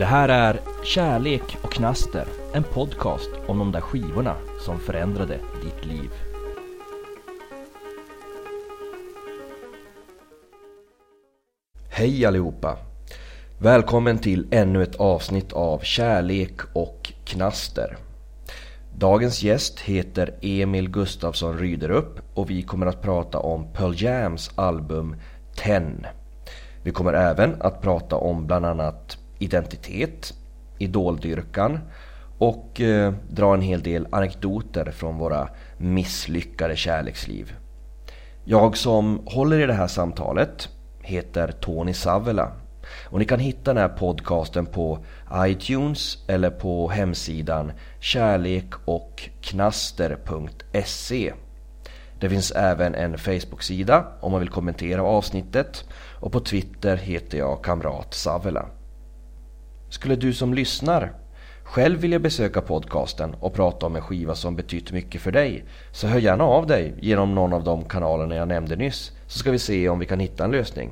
Det här är Kärlek och knaster, en podcast om de där skivorna som förändrade ditt liv. Hej allihopa! Välkommen till ännu ett avsnitt av Kärlek och knaster. Dagens gäst heter Emil Gustafsson Ryderup och vi kommer att prata om Pearl Jams album Ten. Vi kommer även att prata om bland annat identitet, idoldyrkan och eh, dra en hel del anekdoter från våra misslyckade kärleksliv. Jag som håller i det här samtalet heter Tony Savela och ni kan hitta den här podcasten på iTunes eller på hemsidan kärlekochknaster.se Det finns även en Facebook-sida om man vill kommentera avsnittet och på Twitter heter jag Kamrat Savela. Skulle du som lyssnar själv vilja besöka podcasten och prata om en skiva som betytt mycket för dig så hör gärna av dig genom någon av de kanalerna jag nämnde nyss så ska vi se om vi kan hitta en lösning.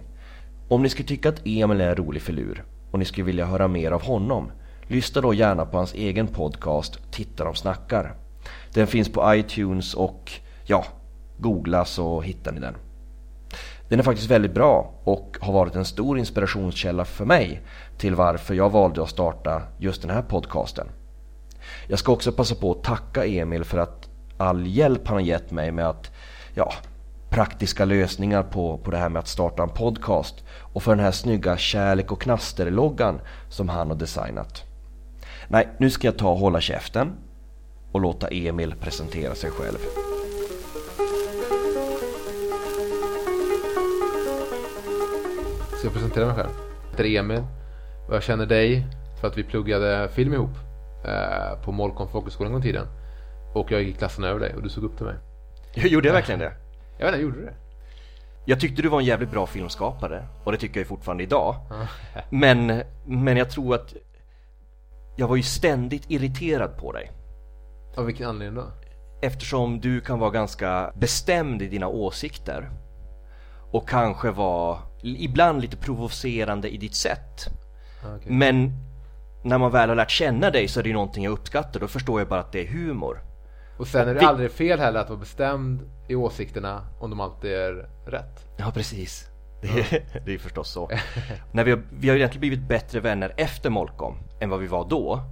Om ni skulle tycka att Emil är en rolig filur och ni skulle vilja höra mer av honom lyssna då gärna på hans egen podcast Titta de snackar. Den finns på iTunes och ja, googla så hittar ni den. Den är faktiskt väldigt bra och har varit en stor inspirationskälla för mig till varför jag valde att starta just den här podcasten. Jag ska också passa på att tacka Emil för att all hjälp han har gett mig med att ja, praktiska lösningar på, på det här med att starta en podcast och för den här snygga kärlek och knaster-loggan som han har designat. Nej, nu ska jag ta och hålla käften och låta Emil presentera sig själv. Ska jag presentera mig själv? Jag heter Emil och jag känner dig för att vi pluggade film ihop eh, på Molkom folkhögskola en gång i tiden. Och jag gick i klassen över dig och du såg upp till mig. Gjorde jag verkligen det? Jag vet inte, gjorde du det? Jag tyckte du var en jävligt bra filmskapare och det tycker jag fortfarande idag. Men, men jag tror att jag var ju ständigt irriterad på dig. Av vilken anledning då? Eftersom du kan vara ganska bestämd i dina åsikter. Och kanske vara ibland lite provocerande i ditt sätt. Okay. Men när man väl har lärt känna dig så är det ju någonting jag uppskattar. Då förstår jag bara att det är humor. Och sen är det aldrig fel heller att vara bestämd i åsikterna om de alltid är rätt. Ja, precis. Det är, det är förstås så. när vi, har, vi har egentligen blivit bättre vänner efter Molkom än vad vi var då.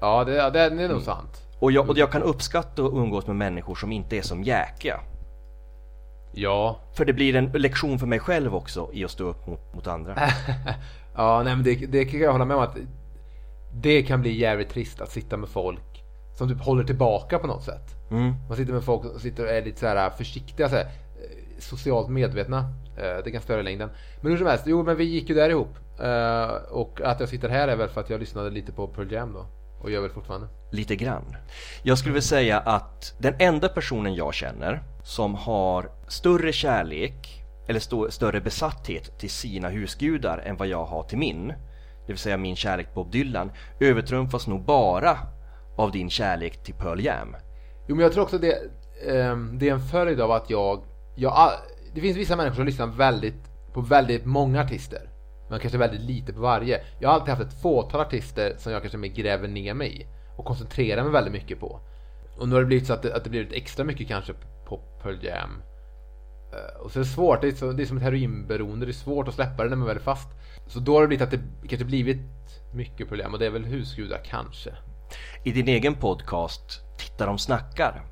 Ja, det, det, det är nog sant. Och jag, och jag kan uppskatta att umgås med människor som inte är som jäkiga. Ja. För det blir en lektion för mig själv också i att stå upp mot, mot andra. Ja, nej men det, det kan jag hålla med om att det kan bli jävligt trist att sitta med folk som typ håller tillbaka på något sätt. Mm. Man sitter med folk som sitter och är lite så här försiktiga, så här, eh, socialt medvetna. Eh, Det kan störa längden. Men hur som helst, jo men vi gick ju där ihop. Eh, Och att jag sitter här är väl för att jag lyssnade lite på Pearl Jam då. Och gör väl fortfarande. Lite grann. Jag skulle vilja säga att den enda personen jag känner som har större kärlek eller stå, större besatthet till sina husgudar än vad jag har till min, det vill säga min kärlek Bob Dylan, övertrumfas nog bara av din kärlek till Pearl Jam. Jo men jag tror också det, ehm, det är en följd av att jag, jag det finns vissa människor som lyssnar väldigt, på väldigt många artister. Men kanske väldigt lite på varje. Jag har alltid haft ett fåtal artister som jag kanske mer gräver ner mig i. Och koncentrerar mig väldigt mycket på. Och nu har det blivit så att det, att det blivit extra mycket kanske på Pearl Jam. Eh, Och så är det svårt, det är, så, det är som ett heroinberoende, det är svårt att släppa det när man väl är fast. Så då har det blivit att det kanske blivit mycket Jam och det är väl husgudar kanske. I din egen podcast Titta de snackar,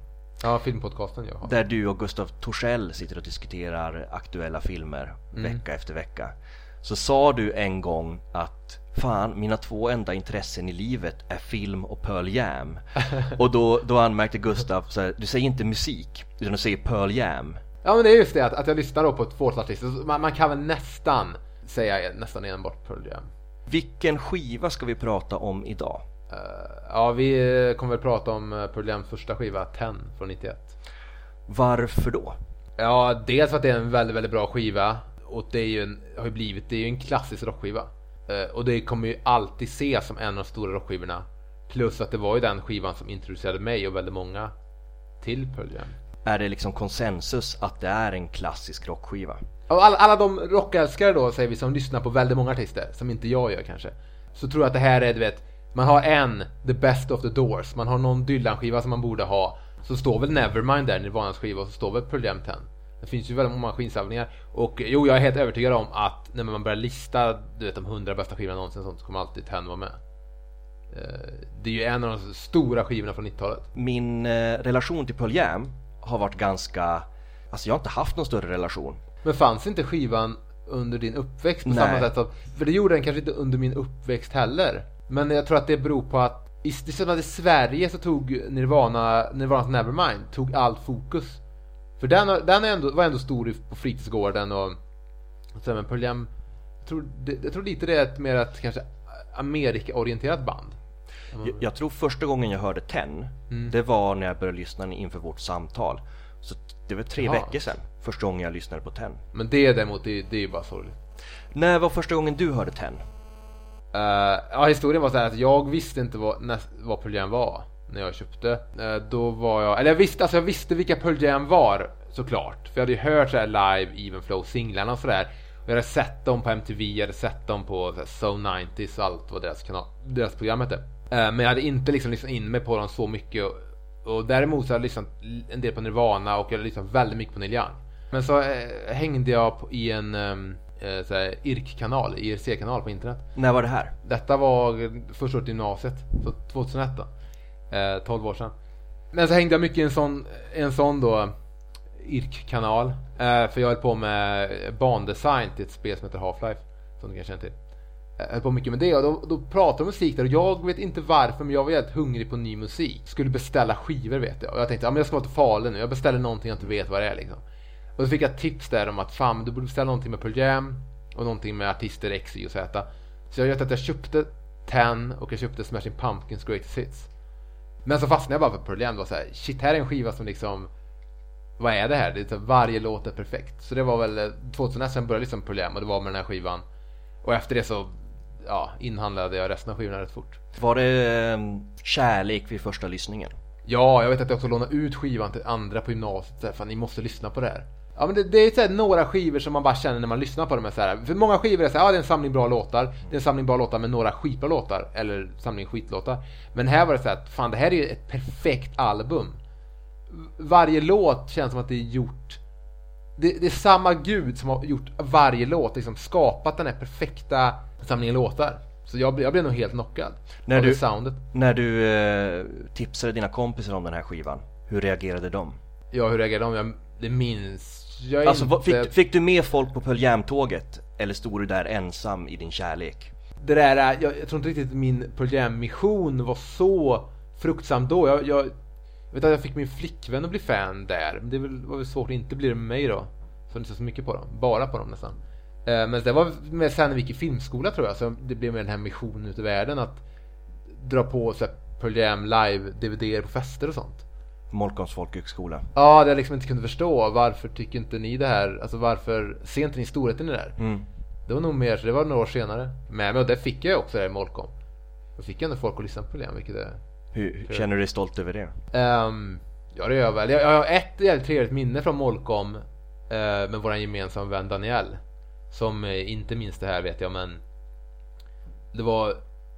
Ja, filmpodcasten jag har. där du och Gustav Torssell sitter och diskuterar aktuella filmer vecka efter vecka. Så sa du en gång att fan, mina två enda intressen i livet är film och Pearl Jam. och då, då anmärkte Gustav så här, du säger inte musik, utan du säger Pearl Jam. Ja men det är just det att, att jag lyssnar då på ett fåtal artister. Så Man, man kan väl nästan säga nästan enbart Pearl Jam. Vilken skiva ska vi prata om idag? Eh, ja vi kommer väl prata om eh, Pearl Jams första skiva, Ten från 91. Varför då? Ja, dels för att det är en väldigt, väldigt bra skiva. Och det är ju en, har ju blivit, det är ju en klassisk rockskiva. Eh, och det kommer ju alltid ses som en av de stora rockskivorna. Plus att det var ju den skivan som introducerade mig och väldigt många till Pearl Jam. Är det liksom konsensus att det är en klassisk rockskiva? Och alla, alla de rockälskare då, säger vi, som lyssnar på väldigt många artister, som inte jag gör kanske. så tror jag att det här är, du vet, man har en, The Best of the Doors, man har någon Dylan-skiva som man borde ha, så står väl Nevermind där, Nirvanas skiva, och så står väl Pearl Jam 10. Det finns ju väldigt många maskinsamlingar och jo, jag är helt övertygad om att när man börjar lista du vet, de hundra bästa skivorna någonsin sånt, så kommer alltid 10 vara med. Eh, det är ju en av de stora skivorna från 90-talet. Min eh, relation till Pearl Jam har varit ganska, alltså jag har inte haft någon större relation. Men fanns inte skivan under din uppväxt på Nej. samma sätt? Som, för det gjorde den kanske inte under min uppväxt heller. Men jag tror att det beror på att i, i Sverige så tog Nirvana, Nirvanas Nevermind, tog allt fokus. För den, den ändå, var ändå stor på fritidsgården och, och så, men Pearl Jam, jag tror, jag tror lite det är ett mer ett kanske Amerika-orienterat band. Jag, jag tror första gången jag hörde Ten, Mm. det var när jag började lyssna inför vårt samtal. Så det var tre Jaha. veckor sedan, första gången jag lyssnade på Ten. Men det däremot, det, det är ju bara sorgligt. När var första gången du hörde Ten? Eh, ja, historien var så här att jag visste inte vad, näst, vad Pearl Jam var när jag köpte. Eh, då var jag, eller jag visste, alltså jag visste vilka Pearl Jam var såklart. För jag hade ju hört så här live, Even Flow singlarna och sådär. Jag hade sett dem på MTV, jag hade sett dem på So 90s och allt vad deras, kanal, deras program hette. Eh, men jag hade inte liksom lyssnat in mig på dem så mycket. Och, och däremot så hade jag lyssnat en del på Nirvana och jag hade lyssnat väldigt mycket på Neil Young. Men så eh, hängde jag på, i en um, eh, IRC-kanal på internet. När var det här? Detta var första året i gymnasiet, så 2001 då. Eh, 12 år sedan. Men så hängde jag mycket i en sån, en sån då IRK-kanal. Eh, för jag höll på med bandesign till ett spel som heter Half-Life. Som du kanske känner till. Jag höll på mycket med det och då, då pratade de musik där och jag vet inte varför men jag var jävligt hungrig på ny musik. Skulle beställa skivor vet jag. Och jag tänkte, ja men jag ska vara till Falun nu. Jag beställer någonting jag inte vet vad det är liksom. Och så fick jag tips där om att fan du borde beställa någonting med Pearl Jam och någonting med artister X, Y och Z. Så jag vet att jag köpte Ten och jag köpte Smashing Pumpkins Greatest Hits. Men så fastnade jag bara för Pearl Jam. Det var så här, shit här är en skiva som liksom vad är det här? Det är så, varje låt är perfekt. Så det var väl eh, 2001 sen började liksom Pearl Jam och det var med den här skivan. Och efter det så ja, inhandlade jag resten av skivorna rätt fort. Var det eh, kärlek vid första lyssningen? Ja, jag vet att jag också lånade ut skivan till andra på gymnasiet. Så här, fan, ni måste lyssna på det här. Ja, men det, det är så här, några skivor som man bara känner när man lyssnar på dem. är Så här, för många skivor är så här, ja det är en samling bra låtar. Det är en samling bra låtar med några skitbra låtar. Eller samling skitlåtar. Men här var det så här, att, fan det här är ju ett perfekt album. Varje låt känns som att det är gjort det, det är samma gud som har gjort varje låt, liksom skapat den här perfekta samlingen låtar. Så jag, jag blev nog helt knockad När av du- det soundet. När du eh, tipsade dina kompisar om den här skivan, hur reagerade de? Ja, hur reagerade de? Jag, det minns jag Alltså inte. fick, fick du med folk på Pearl Jam-tåget? Eller stod du där ensam i din kärlek? Det där, är- jag, jag tror inte riktigt min Pearl Jam-mission var så fruktsam då. Jag, jag, jag vet att jag fick min flickvän att bli fan där. Men det var väl svårt att inte bli det med mig då. Så inte så mycket på dem. Bara på dem nästan. Eh, Men det var med i filmskola tror jag. Så det blev med den här missionen ut i världen. Att dra på så här Pearl Jam live DVD på fester och sånt. Molkoms folkhögskola. Ja, det jag liksom inte kunde förstå. Varför tycker inte ni det här? Alltså varför ser inte ni storheten i det här? Mm. Det var nog mer, så det var några år senare. Men, men det fick jag också där i Molkom. Då fick jag ändå folk att lyssna på det, vilket är... Hur, hur känner du dig stolt över det? Um, ja, det gör jag väl. Jag, jag har ett jävligt trevligt minne från Molkom uh, med vår gemensamma vän Daniel. Som eh, inte minns det här vet jag, men det var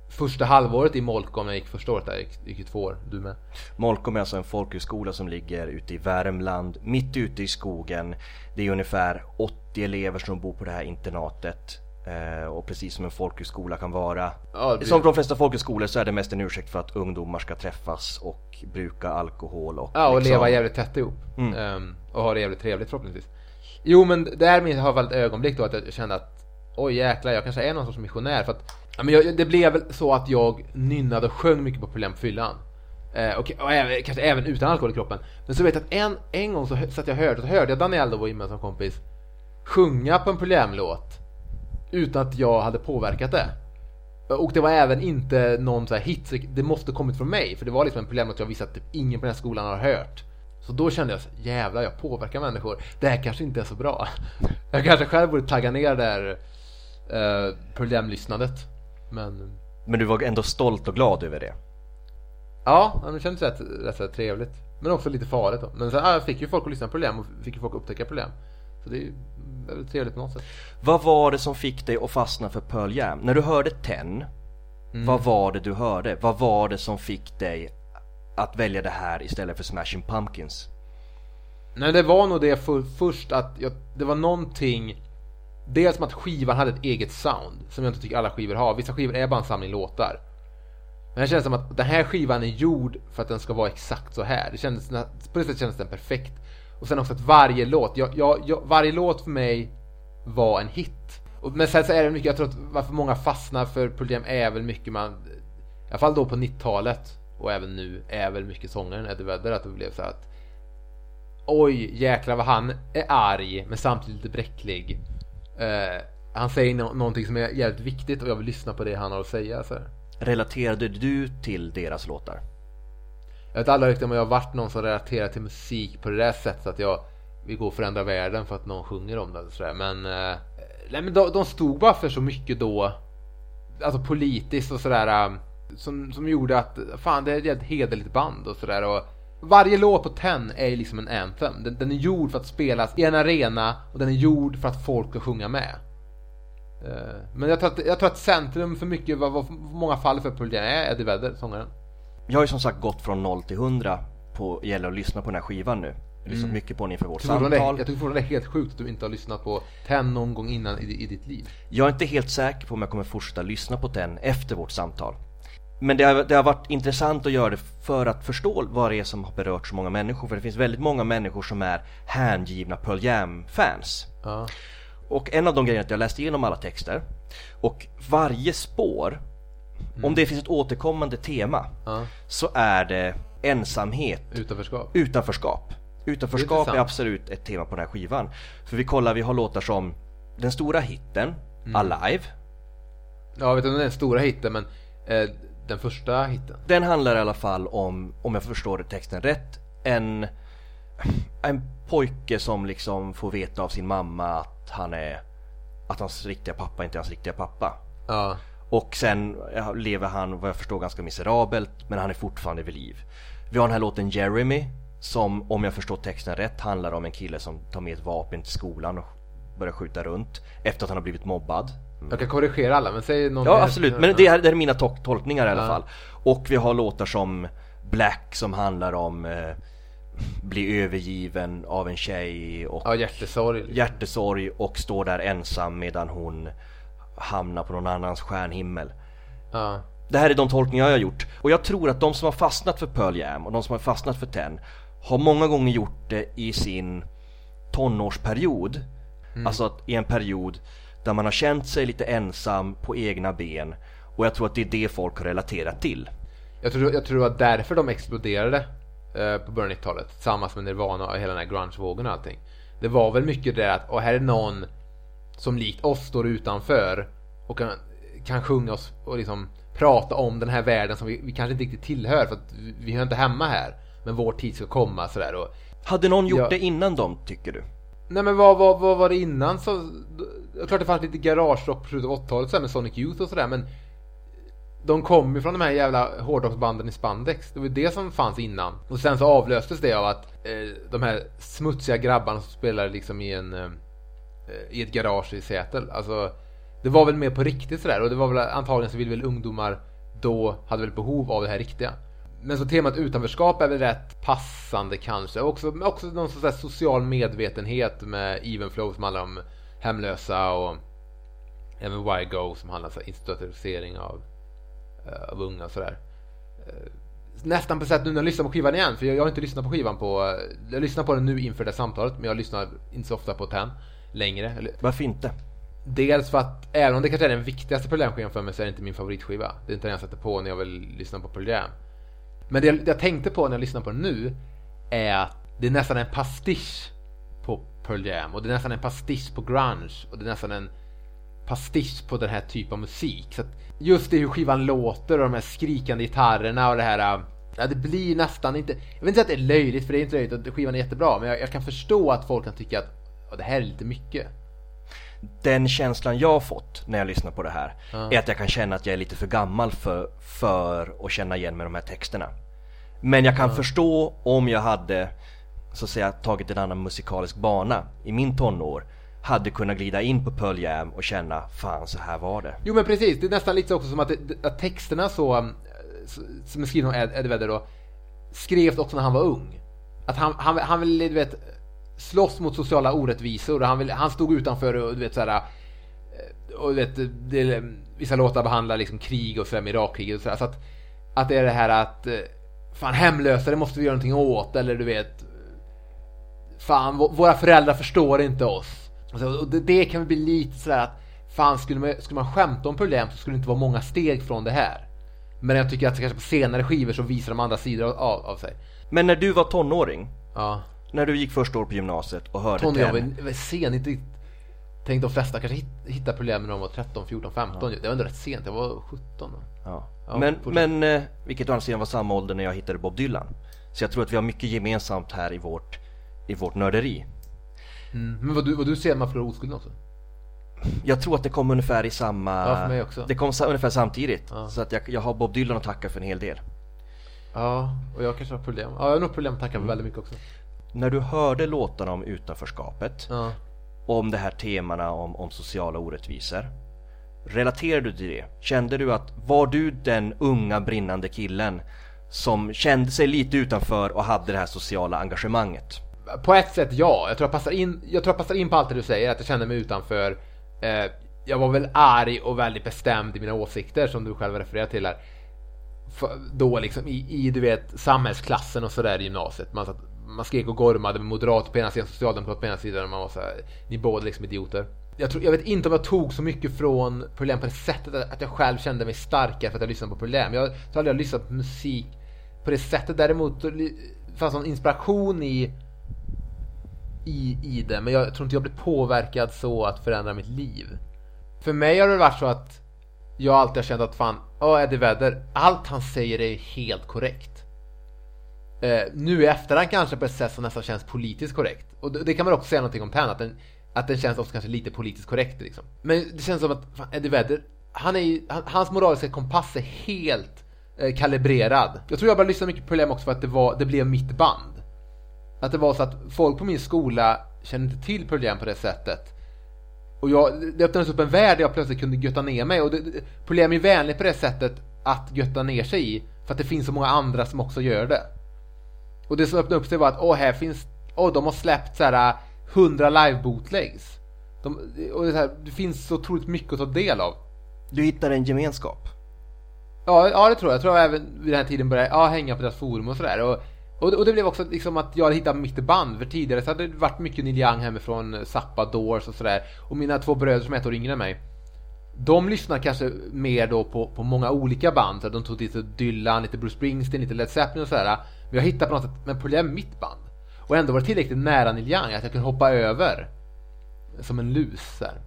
första halvåret i Molkom, jag gick första året där, jag gick, gick ju två år, du med. Molkom är alltså en folkhögskola som ligger ute i Värmland, mitt ute i skogen. Det är ungefär 80 elever som bor på det här internatet. Eh, och precis som en folkhögskola kan vara. Ja, det- Som de flesta folkhögskolor så är det mest en ursäkt för att ungdomar ska träffas och bruka alkohol och Ja, och liksom- leva jävligt tätt ihop. Mm. Ehm, och ha det jävligt trevligt förhoppningsvis. Jo, men där minns jag väl ett ögonblick då att jag kände att oj jäklar, jag kanske är någon sorts missionär. För att, ja, men jag, det blev så att jag nynnade och sjöng mycket på problem på fyllan. Eh, och, och även, kanske även utan alkohol i kroppen. Men så vet jag att en, en gång så satt jag och hörde, så hörde jag Daniel då, vår gemensamma kompis, sjunga på en problemlåt utan att jag hade påverkat det. Och det var även inte någon så här hit, så det måste kommit från mig. För det var liksom en Problemlåt jag visste att typ ingen på den här skolan har hört. Så då kände jag så jävlar jag påverkar människor. Det här kanske inte är så bra. Jag kanske själv borde tagga ner det här eh, problemlyssnandet. Men Men du var ändå stolt och glad över det. ja, det kändes rätt, rätt här trevligt. Men också lite farligt då. Men sen, ja, fick ju folk att lyssna på problem och fick ju folk att upptäcka problem. Så det är ju väldigt trevligt på något sätt. Vad var det som fick dig att fastna för Pearl Jam? När du hörde Ten, Vad var det du hörde? Vad var det som fick dig att välja det här istället för Smashing Pumpkins? Nej det var nog det för, först att jag, det var någonting Dels som att skivan hade ett eget sound som jag inte tycker alla skivor har. Vissa skivor är bara en samling låtar. Men det känns som att den här skivan är gjord för att den ska vara exakt så här. Det kändes, på det sättet kändes den perfekt. Och sen också att varje låt, jag, jag, jag, varje låt för mig var en hit. Och, men sen så är det mycket, jag tror att varför många fastnar för problem är väl mycket man, i alla fall då på 90-talet och även nu, är väl mycket sångaren Eddie Vedder att det blev så att Oj, jäklar vad han är arg men samtidigt lite bräcklig. Uh, han säger no någonting som är jävligt viktigt och jag vill lyssna på det han har att säga. Så. Relaterade du till deras låtar? Jag vet aldrig riktigt om jag har varit någon som relaterar till musik på det där sättet att jag vill gå och förändra världen för att någon sjunger om det. Och sådär. Men, uh, nej, men de, de, stod bara för så mycket då, alltså politiskt och sådär, um, som, som gjorde att fan det är ett hederligt band och sådär. Varje låt på Ten är liksom en anthem. Den, den, är gjord för att spelas i en arena och den är gjord för att folk ska sjunga med. Uh, men jag tror, att, jag tror att centrum för mycket, vad, vad många faller för Pearl är Eddie Vedder, sångaren. Jag har ju som sagt gått från 0 till 100 på gäller att lyssna på den här skivan nu. Jag har lyssnat mm. mycket på den inför vårt samtal. Det, jag tycker fortfarande det är helt sjukt att du inte har lyssnat på Ten någon gång innan i, i ditt liv. Jag är inte helt säker på om jag kommer fortsätta lyssna på Ten efter vårt samtal. Men det har, det har varit intressant att göra det för att förstå vad det är som har berört så många människor. För det finns väldigt många människor som är hängivna Pearl Jam-fans. Ja. Och en av de grejerna är att jag läste igenom alla texter. Och varje spår, mm. om det finns ett återkommande tema, ja. så är det ensamhet. Utanförskap. Utanförskap. Utanförskap är, är, absolut ett tema på den här skivan. För vi kollar, vi har låtar som den stora hitten, mm. Alive. Ja, jag vet inte om den stora hitten men eh, den första hitten? Den handlar i alla fall om, om jag förstår texten rätt, en, en pojke som liksom får veta av sin mamma att han är, att hans riktiga pappa inte är hans riktiga pappa. Ja. Och sen lever han, vad jag förstår, ganska miserabelt, men han är fortfarande vid liv. Vi har den här låten Jeremy, som om jag förstår texten rätt handlar om en kille som tar med ett vapen till skolan och börjar skjuta runt efter att han har blivit mobbad. Jag kan korrigera alla men säg någon Ja absolut, men det är, det är mina to tolkningar i alla ja. fall. Och vi har låtar som Black som handlar om eh, bli övergiven av en tjej och ja, hjärtesorg, liksom. hjärtesorg och står där ensam medan hon hamnar på någon annans stjärnhimmel. Ja. Det här är de tolkningar jag har gjort och jag tror att de som har fastnat för Pearl Jam och de som har fastnat för Ten har många gånger gjort det i sin tonårsperiod. Mm. Alltså i en period där man har känt sig lite ensam på egna ben och jag tror att det är det folk har relaterat till. Jag tror, jag tror att därför de exploderade eh, på början av 90-talet tillsammans med Nirvana och hela den här grunge-vågen och allting. Det var väl mycket det att, och här är någon som likt oss står utanför och kan, kan sjunga oss och liksom prata om den här världen som vi, vi kanske inte riktigt tillhör för att vi, vi hör inte hemma här. Men vår tid ska komma sådär och... Hade någon gjort ja, det innan dem, tycker du? Nej men vad, vad, vad var det innan så klart det fanns lite garagerock på slutet av 80-talet med Sonic Youth och sådär men de kom ju från de här jävla hårdrocksbanden i spandex. Det var det som fanns innan. Och sen så avlöstes det av att eh, de här smutsiga grabbarna som spelade liksom i en eh, i ett garage i Seattle. Alltså, det var väl mer på riktigt sådär och det var väl antagligen så ville väl ungdomar då hade väl behov av det här riktiga. Men så temat utanförskap är väl rätt passande kanske. Också, också någon sån social medvetenhet med even flow som handlar om hemlösa och även Why som handlar om institutionalisering av, uh, av unga och sådär. Uh, nästan på sätt nu när jag lyssnar på skivan igen, för jag, jag, har inte lyssnat på skivan på... Uh, jag lyssnar på den nu inför det samtalet, men jag lyssnar inte så ofta på den längre. Varför inte? Dels för att även om det kanske är den viktigaste Pearl skivan för mig så är det inte min favoritskiva. Det är inte den jag sätter på när jag vill lyssna på Jam. Men det jag, det jag tänkte på när jag lyssnar på den nu är att det är nästan en pastisch Pearl Jam och det är nästan en pastisch på grunge och det är nästan en pastisch på den här typen av musik. Så just det hur skivan låter och de här skrikande gitarrerna och det här Ja, det blir nästan inte... Jag vill inte säga att det är löjligt, för det är inte löjligt och skivan är jättebra. Men jag, jag kan förstå att folk kan tycka att det här är lite mycket. Den känslan jag har fått när jag lyssnar på det här ja. är att jag kan känna att jag är lite för gammal för, för att känna igen med de här texterna. Men jag kan ja. förstå om jag hade så att säga tagit en annan musikalisk bana i min tonår hade kunnat glida in på Pearl Jam och känna fan så här var det. Jo men precis, det är nästan lite också som att, det, att texterna så, eh, som är skrivna av Ed, Eddie Vedder då, skrevs också när han var ung. Att han, han, han ville, du vet, slåss mot sociala orättvisor och han, ville, han stod utanför och du vet såhär, eh, och du vet, det, vissa låtar behandlar liksom krig och sådär Irakkriget och sådär. Så att, att det är det här att, eh, fan hemlösa, det måste vi göra någonting åt, eller du vet, fan våra föräldrar förstår inte oss. Alltså, och det, det kan bli lite sådär att fan skulle man, skulle man skämta om problem så skulle det inte vara många steg från det här. Men jag tycker att kanske på senare skivor så visar de andra sidor av, av sig. Men när du var tonåring, Ja. när du gick första år på gymnasiet och hörde jag Ten, var, sen, inte Tänkte de flesta kanske hit- hitta problem när de var 13, 14, 15. Det var ändå rätt sent, jag var 17. då. ja. Ja, men, men eh, vilket å andra sidan var samma ålder när jag hittade Bob Dylan. Så jag tror att vi har mycket gemensamt här i vårt, i vårt nörderi. Mm. Men var du, var du sen man förlorade oskulden också? Jag tror att det kom ungefär i samma... Ja, för mig också. Det kom sa- ungefär samtidigt. Ja. Så att jag, jag har Bob Dylan att tacka för en hel del. Ja, och jag kanske har problem. Ja, jag har nog problem att tacka för väldigt mycket också. När du hörde låtarna om utanförskapet Ja. om det här temana om, om sociala orättvisor. Relaterade du till det? Kände du att, var du den unga brinnande killen som kände sig lite utanför och hade det här sociala engagemanget? På ett sätt ja, jag tror jag passar in, jag tror jag passar in på allt det du säger, att jag kände mig utanför. Eh, jag var väl arg och väldigt bestämd i mina åsikter som du själv refererar till här. För, då liksom i, i du vet samhällsklassen och sådär i gymnasiet. Man, satt, man skrek och gormade med moderat på ena sidan, socialdemokrat på ena sidan och man var såhär, ni är båda liksom idioter. Jag, tror, jag vet inte om jag tog så mycket från problem på det sättet att jag själv kände mig starkare för att jag lyssnade på problem. Jag tror aldrig jag lyssnat på musik på det sättet. Däremot fanns någon inspiration i i, i det, men jag tror inte jag blir påverkad så att förändra mitt liv. För mig har det varit så att jag alltid har känt att fan, ja Eddie Vedder, allt han säger är helt korrekt. Eh, nu i efterhand kanske på ett sätt som nästan känns politiskt korrekt. Och det, det kan man också säga någonting om Ten, att den, att den känns också kanske lite politiskt korrekt liksom. Men det känns som att fan, Eddie Vedder, han är ju, han, hans moraliska kompass är helt eh, kalibrerad. Jag tror jag började lyssna mycket på Problem också för att det, var, det blev mitt band. Att det var så att folk på min skola kände inte till Pearl på det sättet. Och jag, det öppnades upp en värld där jag plötsligt kunde götta ner mig. Och det, det, Pearl är vänligt på det sättet att götta ner sig i. För att det finns så många andra som också gör det. Och det som öppnade upp sig var att åh, här finns, åh, de har släppt så här 100 live bootlegs. De, och det, här, det finns så otroligt mycket att ta del av. Du hittade en gemenskap. Ja, ja det tror jag. Jag tror jag även vid den här tiden började ja, hänga på deras forum och sådär. Och, och, det blev också liksom att jag hade hittat mitt band. För tidigare så hade det varit mycket Neil Young hemifrån, eh, Zappa, Doors och sådär. Och mina två bröder som är ett år yngre än mig. De lyssnar kanske mer då på, på många olika band. Så de tog lite Dylan, lite Bruce Springsteen, lite Led Zeppelin och sådär. Men jag hittade på något sätt, men problem mitt band. Och ändå var det tillräckligt nära Neil Young att jag kunde hoppa över. Som en lus där.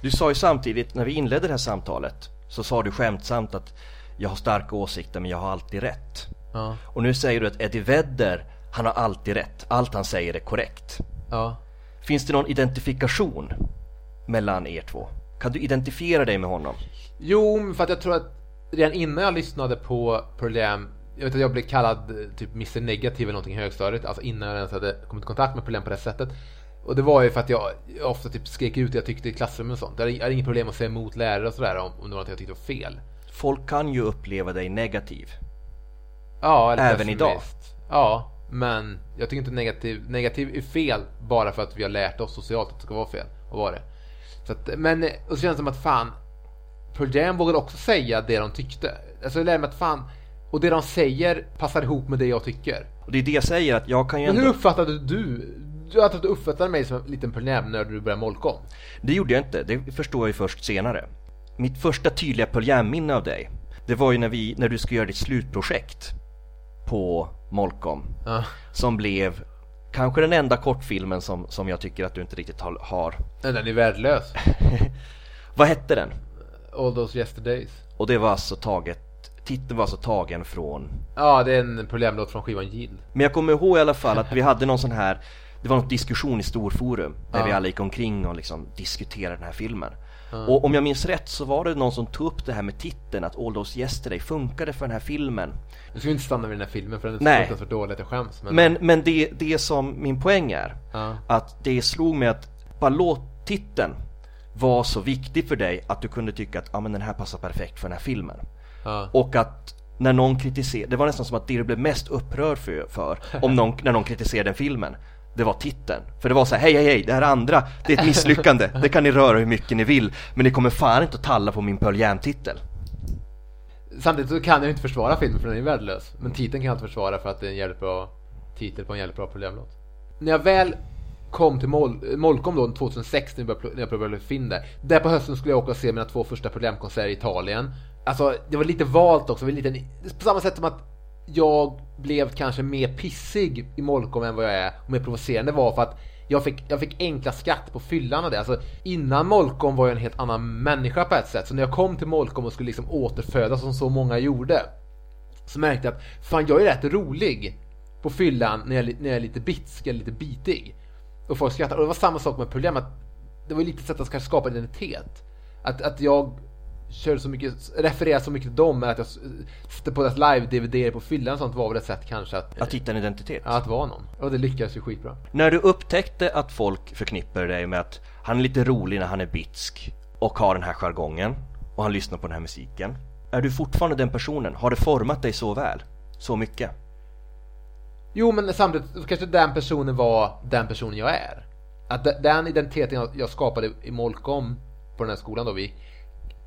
Du sa ju samtidigt, när vi inledde det här samtalet, så sa du skämtsamt att jag har starka åsikter men jag har alltid rätt. Ja. Och nu säger du att Eddie Vedder, han har alltid rätt. Allt han säger är korrekt. Ja. Finns det någon identifikation mellan er två? Kan du identifiera dig med honom? Jo, för att jag tror att redan innan jag lyssnade på Pearl Jam, jag vet att jag blev kallad typ Mr Negativ eller någonting i högstadiet, alltså innan jag ens hade kommit i kontakt med Pearl Jam på det sättet. Och det var ju för att jag ofta typ skrek ut det jag tyckte i klassrummet och sånt. Jag hade inget problem att säga emot lärare och sådär om, om det var något jag tyckte var fel. Folk kan ju uppleva dig negativ. Ja, eller Även idag? Ja, men jag tycker inte negativ, negativ är fel bara för att vi har lärt oss socialt att det ska vara fel. Och var det. Så att, men, och så känns det som att fan, Pearl Jam vågade också säga det de tyckte. Alltså jag lärde mig att fan, och det de säger passar ihop med det jag tycker. Och det är det jag säger att jag kan ju Men ändå... hur uppfattade du? Du att du uppfattade mig som en liten Pearl Jam när du började molkom? Det gjorde jag inte, det förstår jag ju först senare. Mitt första tydliga Pearl Jam-minne av dig, det var ju när, vi, när du skulle göra ditt slutprojekt på Molkom. Ja. Som blev kanske den enda kortfilmen som, som jag tycker att du inte riktigt har. Nej, Den är värdelös. Vad hette den? All those yesterdays. Och det var alltså taget, titeln var alltså tagen från Ja, det är en Pearl Jam-låt från skivan Yield. Men jag kommer ihåg i alla fall att vi hade någon sån här Det var någon diskussion i storforum Där Ja. vi alla gick omkring och liksom diskuterade den här filmen Och om jag minns rätt så var det någon som tog upp det här med titeln Att All Those Yesterday funkade för den här filmen ska vi inte stanna vid den här filmen för den är så fruktansvärt dålig att jag skäms. Men, Men, men det, det som min poäng är Ja. Att det slog mig att bara låttiteln var så viktig för dig att du kunde tycka att ah, men den här passar perfekt för den här filmen. Ja. Och att när någon kritiserade, det var nästan som att det du blev mest upprörd för, för om någon, när någon kritiserade den filmen det var titeln. För det var så här, hej hej hej, det här andra, det är ett misslyckande. Det kan ni röra hur mycket ni vill, men ni kommer fan inte att talla på min Pearl Jam-titel. Samtidigt så kan jag inte försvara filmen för den är värdelös. Men titeln kan jag inte försvara för att det är en jävligt bra titel på en jävligt bra problemlåt. När jag väl kom till Mol Molkom då 2006 när jag började, när jag började film där. Där på hösten skulle jag åka och se mina två första problemkonserter i Italien. Alltså det var lite valt också, lite, på samma sätt som att jag blev kanske mer pissig i Molkom än vad jag är och mer provocerande var för att jag fick, jag fick enkla skratt på fyllan och det. Alltså, innan Molkom var jag en helt annan människa på ett sätt. Så när jag kom till Molkom och skulle liksom återfödas som så många gjorde. Så märkte jag att fan jag är rätt rolig på fyllan när jag, när jag är lite bitsk eller lite bitig. Och folk skrattar. Och det var samma sak med problemet. Det var lite sätt att kanske skapa identitet. Att, att jag kör så mycket, refererar så mycket till dem, men att jag sitter på deras live-DVD på fyllan och sånt var väl ett sätt kanske att... Att hitta en identitet? Ja, att vara någon. Och det lyckades ju skitbra. När du upptäckte att folk förknippar dig med att han är lite rolig när han är bitsk och har den här jargongen och han lyssnar på den här musiken. Är du fortfarande den personen? Har det format dig så väl? Så mycket? Jo, men samtidigt kanske den personen var den personen jag är. Att den identiteten jag skapade i Molkom på den här skolan då vi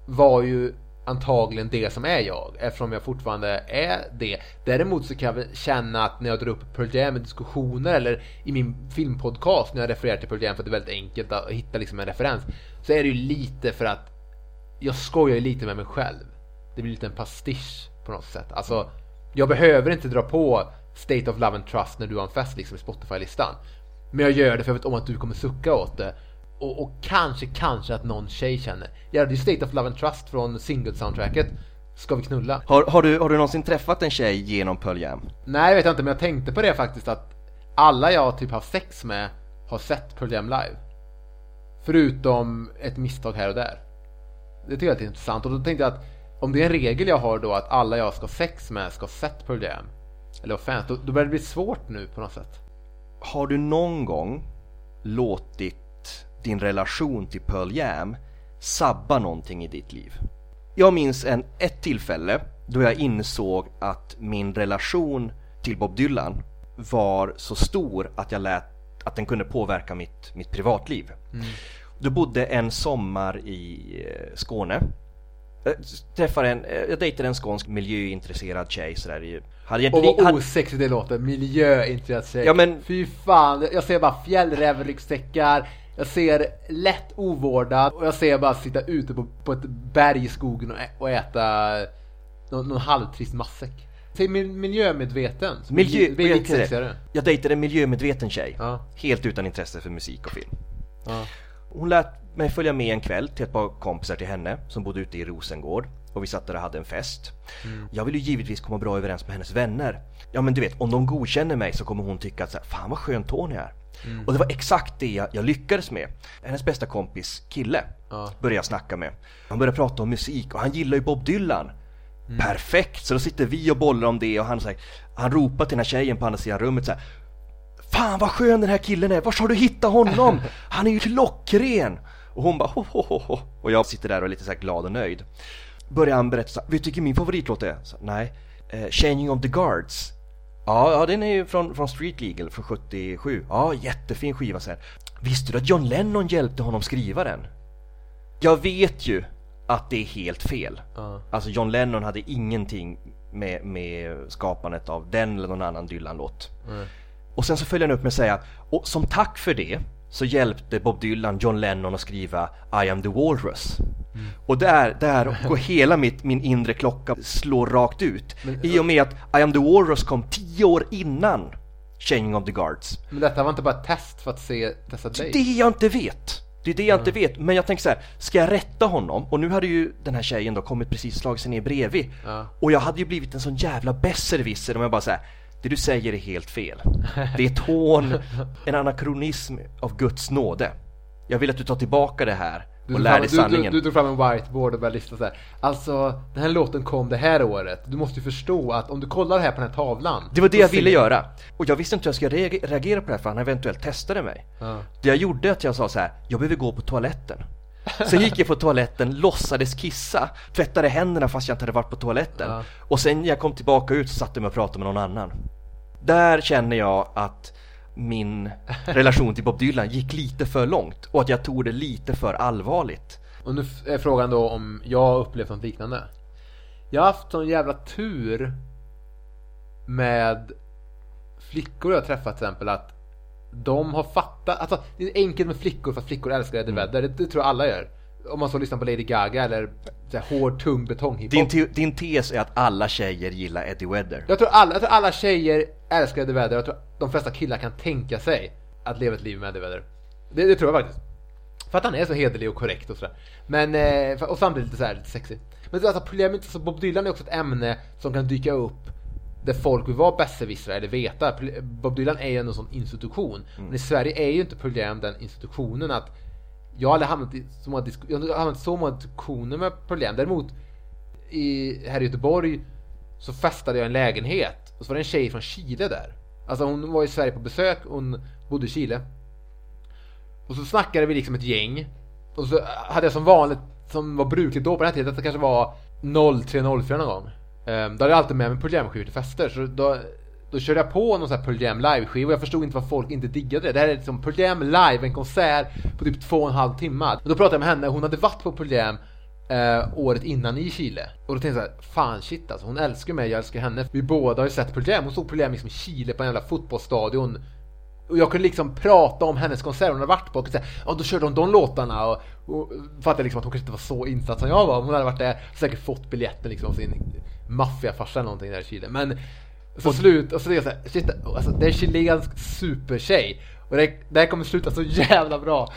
var ju antagligen det som är jag eftersom jag fortfarande är det. Däremot så kan jag väl känna att när jag drar upp Pearl Jam i diskussioner eller i min filmpodcast när jag refererar till Pearl Jam för att det är väldigt enkelt att hitta liksom en referens så är det ju lite för att jag skojar ju lite med mig själv. Det blir lite en pastisch på något sätt. Alltså, jag behöver inte dra på State of Love and Trust när du har en fest liksom i Spotify-listan. Men jag gör det för jag vet om att du kommer sucka åt det och, och, kanske, kanske att någon tjej känner. Ja, det är State of Love and Trust från single-soundtracket. Ska vi knulla? Har, har, du, har du någonsin träffat en tjej genom Pearl Jam? Nej, vet jag inte, men jag tänkte på det faktiskt att alla jag typ har sex med har sett Pearl Jam live. Förutom ett misstag här och där. Det tycker jag är intressant och då tänkte jag att om det är en regel jag har då att alla jag ska sex med ska ha sett Pearl Jam eller fans, då, då börjar det bli svårt nu på något sätt. Har du någon gång låtit din relation till Pearl Jam sabba någonting i ditt liv. Jag minns en, ett tillfälle då jag insåg att min relation till Bob Dylan var så stor att jag lät att den kunde påverka mitt, mitt privatliv. Mm. Du bodde en sommar i eh, Skåne. Jag träffade en, eh, jag dejtade en skånsk miljöintresserad tjej sådär. Hade jag, och vad osexigt det låter, miljöintresserad tjej. Ja, men... Fy fan, jag ser bara fjällrävenryggsäckar, jag ser lätt ovårdad och jag ser bara sitta ute på, på ett berg i skogen och, ä, och äta någon, någon halvtrist matsäck. Säg miljömedveten. Miljö, miljö jag, jag dejtade en miljömedveten tjej. Ja. Helt utan intresse för musik och film. Ja. Hon lät mig följa med en kväll till ett par kompisar till henne som bodde ute i Rosengård. Och vi satt där och hade en fest. Mm. Jag ville ju givetvis komma bra överens med hennes vänner. Ja men du vet, om de godkänner mig så kommer hon tycka att så här, fan vad skön Tony är. Mm. Och det var exakt det jag, lyckades med. Hennes bästa kompis kille ja. började jag snacka med. Han började prata om musik och han gillar ju Bob Dylan. Mm. Perfekt! Så då sitter vi och bollar om det och han, så här, han ropar till den här tjejen på andra sidan rummet så här, Fan vad skön den här killen är, var har du hittat honom? Han är ju klockren! Och hon bara ho, ho, ho, ho. Och jag sitter där och är lite så glad och nöjd. Börjar han berätta så här, vet du vilken min favoritlåt är? Så, Nej. Uh, Changing of the Guards Ja, ja den är ju från, från Street Legal från 77. Ja, jättefin skiva så här. Visste du att John Lennon hjälpte honom skriva den? Jag vet ju att det är helt fel. Uh. Alltså John Lennon hade ingenting med, med skapandet av den eller någon annan Dylan-låt. Mm. Och sen så följer han upp med att säga, och som tack för det så hjälpte Bob Dylan John Lennon att skriva I am the Walrus. Mm. Och där, där går hela mitt, min inre klocka slår rakt ut. Men, I och med att I am the Walrus kom tio år innan Changing of the Guards. Men detta var inte bara ett test för att se dessa dig? Det jag inte vet! Det är det jag mm. inte vet, men jag tänker så här, ska jag rätta honom? Och nu hade ju den här tjejen då kommit precis slagit sig ner bredvid. Ja. Och jag hade ju blivit en sån jävla besserwisser om jag bara säger det du säger är helt fel. Det är ett hån, en anakronism av Guds nåde. Jag vill att du tar tillbaka det här Du och lär dig fram, du, sanningen. du, du tog fram en whiteboard och började lista så här. Alltså, den här låten kom det här året. Du måste ju förstå att om du kollar här på den här tavlan. Det var det jag ville göra. Och jag visste inte hur jag skulle reage- reagera på det här för han eventuellt testade mig. Ja. Det jag gjorde att jag sa så här, jag behöver gå på toaletten. Sen gick jag på toaletten, låtsades kissa, tvättade händerna fast jag inte hade varit på toaletten. Ja. Och sen när jag kom tillbaka ut så satte jag mig och pratade med någon annan. Där känner jag att min relation till Bob Dylan gick lite för långt och att jag tog det lite för allvarligt. Och nu är frågan då om jag har upplevt något liknande. Jag har haft sån jävla tur med flickor jag träffat till exempel att de har fattat, alltså det är enkelt med flickor för att flickor älskar Eddie Vedder, det, det tror jag alla gör. Om man så lyssnar på Lady Gaga eller så här, hård, tung betonghiphop. Din, te- din tes är att alla tjejer gillar Eddie Vedder. Jag tror, alla, jag tror alla tjejer älskar Eddie Vedder, jag tror de flesta killar kan tänka sig att leva ett liv med Eddie Vedder. Det, det tror jag faktiskt. För att han är så hederlig och korrekt och sådär. Men, eh, och samtidigt lite såhär, lite sexig. Men alltså, problemet, alltså Bob Dylan är också ett ämne som kan dyka upp där folk vill vara besserwissrar eller veta. Bob Dylan är ju en sån institution. Men i Sverige är ju inte problem den institutionen att jag har aldrig hamnat i så många, disk- jag har hamnat i så många diskussioner med problem. Däremot i, här i Göteborg så festade jag i en lägenhet och så var det en tjej från Chile där. Alltså hon var i Sverige på besök, hon bodde i Chile. Och så snackade vi liksom ett gäng. Och så hade jag som vanligt, som var brukligt då på den här tiden, det kanske var 03-04 någon gång. Um, då hade jag alltid med mig programskivor till fester. Så då, då körde jag på någon sån här Pearl live-skiva och jag förstod inte vad folk inte diggade det. Det här är liksom Pearl Jam live, en konsert på typ två och en halv timme. Och då pratade jag med henne, hon hade varit på Pearl Jam eh, året innan i Chile. Och då tänkte jag såhär, fan shit alltså, hon älskar mig, jag älskar henne. Vi båda har ju sett Pearl Jam, hon såg Pearl Jam liksom i Chile på en jävla fotbollsstadion. Och jag kunde liksom prata om hennes konsert hon hade varit på och säga, ja då körde hon de låtarna och, och fattade liksom att hon kanske inte var så insatt som jag var. Hon hade varit där, säkert fått biljetten liksom av sin maffiafarsa eller någonting där i Chile. Men så slut, och så är jag såhär, shit, alltså det är en chilensk supertjej. Och det, det här kommer sluta så jävla bra.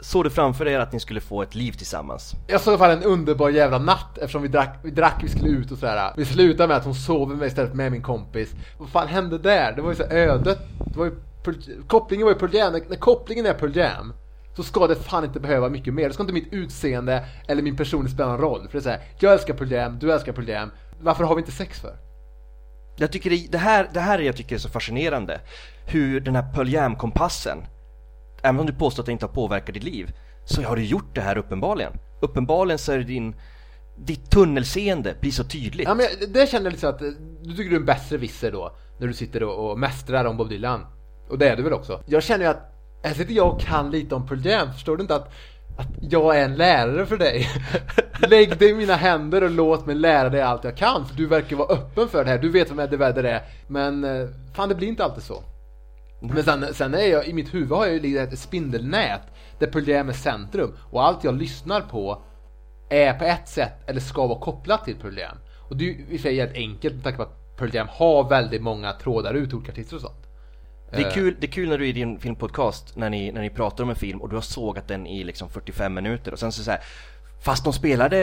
Såg du framför er att ni skulle få ett liv tillsammans? Jag såg i alla fall en underbar jävla natt eftersom vi drack, vi drack, vi skulle ut och sådär. Vi slutade med att hon sov med mig istället med min kompis. Vad fan hände där? Det var ju så ödet. Det var ju, kopplingen var ju Pearl Jam. När, när kopplingen är Pearl Jam så ska det fan inte behöva mycket mer. Det ska inte mitt utseende eller min personlighet spela någon roll. För det är såhär, jag älskar Pearl Jam, du älskar Pearl Jam. Varför har vi inte sex för? Jag tycker det, det, här, det här är jag tycker är så fascinerande. Hur den här Pearl Jam-kompassen, även om du påstår att det inte har påverkat ditt liv, så har du gjort det här uppenbarligen. Uppenbarligen så är din, ditt tunnelseende blir så tydligt. Ja men det känner jag lite så att du tycker du är en bättre visser då när du sitter och, och mästrar om Bob Dylan. Och det är du väl också? Jag känner ju att här sitter jag och kan lite om Pearl Jam, förstår du inte att, att jag är en lärare för dig? Lägg dig i mina händer och låt mig lära dig allt jag kan, för du verkar vara öppen för det här, du vet vem Eddie Vedder är. Men eh, fan det blir inte alltid så. Men sen, sen är jag, i mitt huvud har jag ju lite ett spindelnät där Jam är centrum och allt jag lyssnar på är på ett sätt, eller ska vara kopplat till Jam. Och det är ju i och för sig jävligt enkelt med tanke på att Jam har väldigt många trådar ut till olika artister och sånt. Det är, Eh. kul, det är kul när du i din filmpodcast, när ni, när ni pratar om en film och du har sågat den i liksom 45 minuter och sen så säger Fast de spelade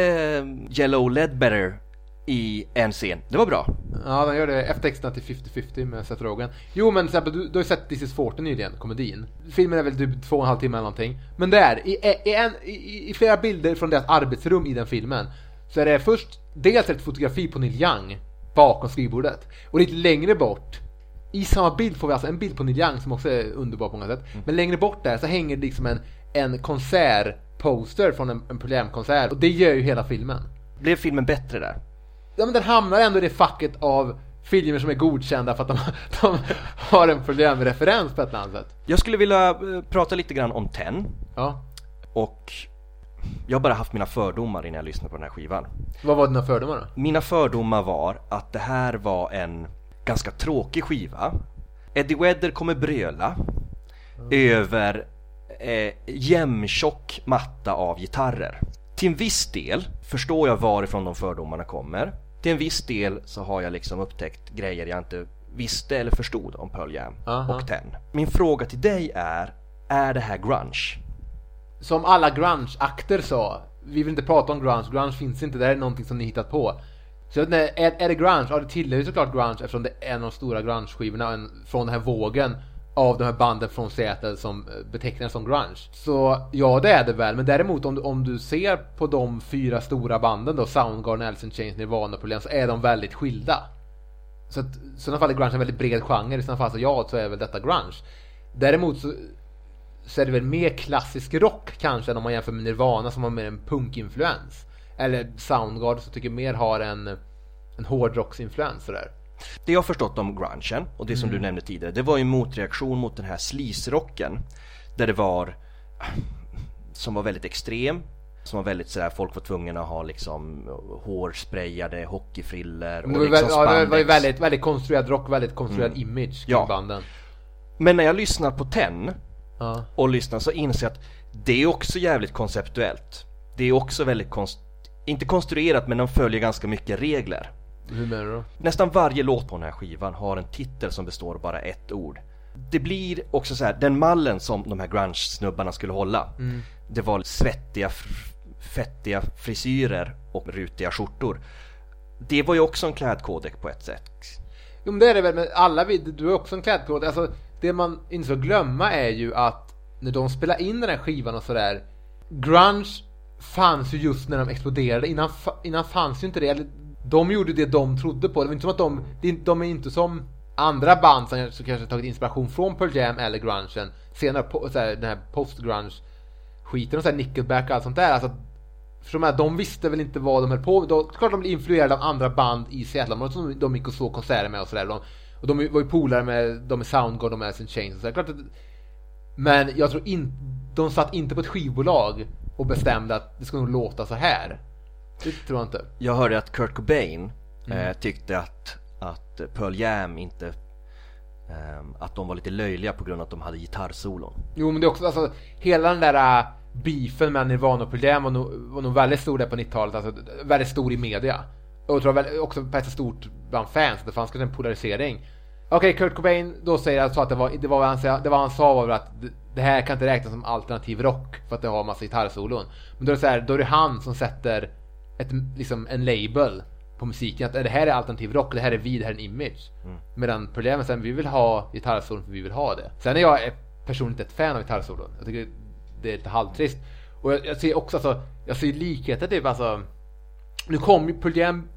Yellow Ledbetter i en scen, det var bra. Ja, de gör det eftertexterna till 50-50 med Seth Rogen. Jo, men till exempel, du, du har ju sett This is 40 nyligen, komedin. Filmen är väl typ två och en halv timme eller någonting. Men där, i, i, en, i, i flera bilder från deras arbetsrum i den filmen, så är det först dels ett fotografi på Neil Young bakom skrivbordet. Och lite längre bort, i samma bild får vi alltså en bild på Neil Young som också är underbar på många sätt. Men längre bort där så hänger det liksom en, en konsertposter från en, en programkonsert. Och det gör ju hela filmen. Blev filmen bättre där? Ja men den hamnar ändå i det facket av filmer som är godkända för att de, de har en problemreferens på ett eller annat sätt. Jag skulle vilja eh, prata lite grann om Ten Ja. och jag har bara haft mina fördomar innan jag lyssnade på den här skivan. Vad var dina fördomar då? Mina fördomar var att det här var en ganska tråkig skiva. Eddie Vedder kommer bröla över eh, jämntjock matta av gitarrer. Till en viss del förstår jag varifrån de fördomarna kommer. Till en viss del så har jag liksom upptäckt grejer jag inte visste eller förstod om Pearl Jam Aha. och Ten. Min fråga till dig är, är det här grunge? Som alla grunge-akter sa, vi vill inte prata om grunge, grunge finns inte, det här är någonting som ni hittat på. Så jag är, är det grunge? Ja det tillhör ju såklart grunge eftersom det är en av de stora grunge-skivorna från den här vågen av de här banden från Seattle som eh, betecknas som grunge. Så ja, det är det väl. Men däremot om du, om du ser på de fyra stora banden då, Soundgarden, Alice in Chains, Nirvana, Problem, så är de väldigt skilda. Så att, i sådana fall är grunge en väldigt bred genre. I sådana fall så ja, så är väl detta grunge. Däremot så, så är det väl mer klassisk rock kanske än om man jämför med Nirvana som har mer en punkinfluens. Eller Soundgarden som tycker mer har en, en hårdrocksinfluens sådär. Det jag har förstått om grungen och det som du nämnde tidigare, det var ju en motreaktion mot den här sleaze-rocken. Där det var, som var väldigt extrem, som var väldigt sådär, folk var tvungna att ha liksom hårsprayade hockeyfriller och Det var, liksom väl, ja, det var ju väldigt, väldigt konstruerad rock, väldigt konstruerad image kring Ja. banden. Men när jag lyssnar på Ten Ja. och lyssnar så inser jag att det är också jävligt konceptuellt. Det är också väldigt konst... inte konstruerat men de följer ganska mycket regler. Hur menar du då? Nästan varje låt på den här skivan har en titel som består av bara ett ord. Det blir också så här, den mallen som de här grunge-snubbarna skulle hålla. Det var svettiga, fettiga frisyrer och rutiga skjortor. Det var ju också en klädkodek på ett sätt. Jo men det är det väl, men alla vi, du har också en klädkod. Alltså, det man inte ska glömma är ju att när de spelar in den här skivan och sådär, grunge fanns ju just när de exploderade. Innan, innan fanns ju inte det. Eller, De gjorde det de trodde på. Det var inte som att de, det- de är inte som andra band som kanske tagit inspiration från Pearl Jam eller grungen. Senare, på, såhär, den här post-grunge skiten och såhär Nickelback och allt sånt där. Alltså, för de, här, de visste väl inte vad de höll på med. Då- Klart de blev influerade av andra band i Seattle, som de gick och såg konserter med och sådär. De, och de var ju polare med, de med Soundgarden och Alice in Chains och sådär. Klart att, men jag tror inte, de satt inte på ett skivbolag och bestämde att det ska nog låta så här. Det tror jag inte. Jag hörde att Kurt Cobain eh, tyckte att, att Pearl Jam inte ehm, att de var lite löjliga på grund av att de hade gitarrsolon. Jo men det är också, alltså hela den där äh, beefen med Nirvana och Pearl Jam var nog, var nog väldigt stor där på 90-talet, alltså väldigt stor i media. Och jag tror också sätt stort bland fans, det fanns kanske en polarisering. Okej, Kurt Cobain då säger alltså att det var, det var vad han, sa- det var han sa var att det, här kan inte räknas som alternativ rock för att det har massa gitarrsolon. Men då är det så här, då är det han som sätter ett, liksom en label på musiken, att det här är alternativ rock, det här är vi, det här är en image. Medan problemet sen, vi vill ha gitarrsolon för vi vill ha det. Sen är jag är personligen inte ett fan av gitarrsolon. Jag tycker det är lite halvtrist. Och jag, jag ser också alltså, jag ser likheter typ alltså. Nu kom ju Pearl Jam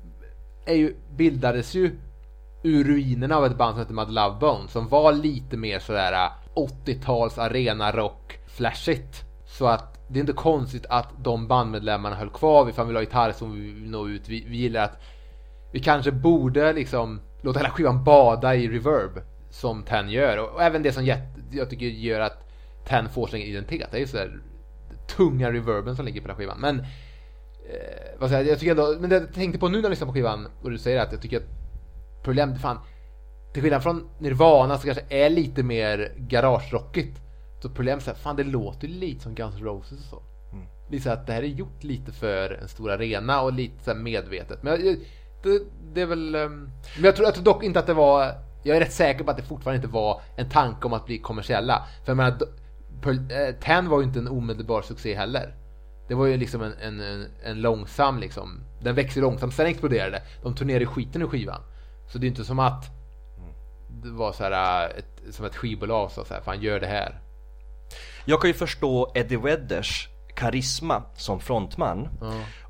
är ju, bildades ju ur ruinerna av ett band som heter Mad Love Bone som var lite mer sådär äh, 80-tals arena rock flashigt. Så att det är inte konstigt att de bandmedlemmarna höll kvar. Vi fan vill ha gitarr som vi vill nå ut. Vi, vi gillar att vi kanske borde liksom låta hela skivan bada i reverb som Ten gör. Och, och även det som jätt, jag tycker gör att Ten får sin identitet. Det är ju sådär tunga reverben som ligger på den här skivan. Men eh, vad säger jag, jag tycker ändå, men det jag tänkte på nu när jag lyssnar på skivan och du säger att jag tycker att problem, fan, till skillnad från Nirvana så kanske är lite mer garagerockigt. Så problem så här, fan det låter ju lite som Guns N' Roses och så. Lite så att det här är gjort lite för en stor arena och lite så medvetet. Men jag, det, det är väl, ehm, men jag tror, jag tror dock inte att det var, jag är rätt säker på att det fortfarande inte var en tanke om att bli kommersiella. För jag menar, eh, Ten var ju inte en omedelbar succé heller. Det var ju liksom en, en, en, långsam liksom, den växer långsamt, sen exploderade det. De turnerade skiten ur skivan. Så det är inte som att det var så här, äh, ett, som ett skivbolag så här, fan gör det här. Jag kan ju förstå Eddie Wedders karisma som frontman.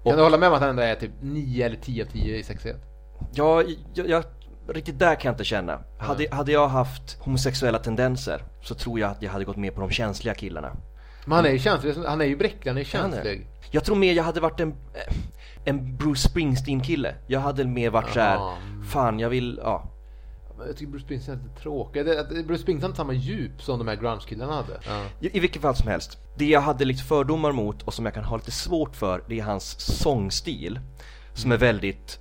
Kan du hålla med om att han ändå är typ 9 eller 10 av 10 i sexighet? Ja, jag, jag, riktigt där kan jag inte känna. Hade, hade jag haft homosexuella tendenser så tror jag att jag hade gått med på de känsliga killarna. Men han är ju känslig, han är ju bräcklig, han är ju känslig. Jag tror mer jag hade varit en, eh, en Bruce Springsteen-kille. Jag hade mer varit såhär, Jaha. fan jag vill, ja. Jag tycker Bruce Springsteen är lite tråkig. Bruce Springsteen har inte samma djup som de här grunge-killarna hade. Ja. I, I vilket fall som helst. Det jag hade lite fördomar mot och som jag kan ha lite svårt för, det är hans sångstil. Som är väldigt,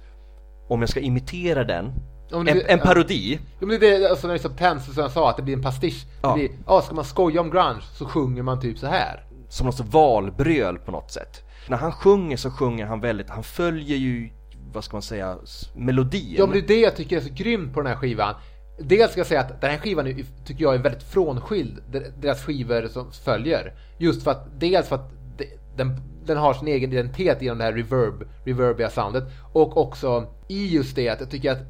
om jag ska imitera den, Ja, en, en ja. parodi. Jo men det är alltså när det är som Tense som jag sa, att det blir en pastisch. Ja. Det blir, ja ska man skoja om grunge så sjunger man typ så här. som något valbröl på något sätt. När han sjunger så sjunger han väldigt, han följer ju, vad ska man säga, melodin. Ja men det är det jag tycker är så grymt på den här skivan. Dels ska jag säga att den här skivan är, tycker jag är väldigt frånskild deras skivor som följer. Just för att, dels för att den, den har sin egen identitet genom det här reverb, reverbiga soundet. Och också i just det att jag tycker att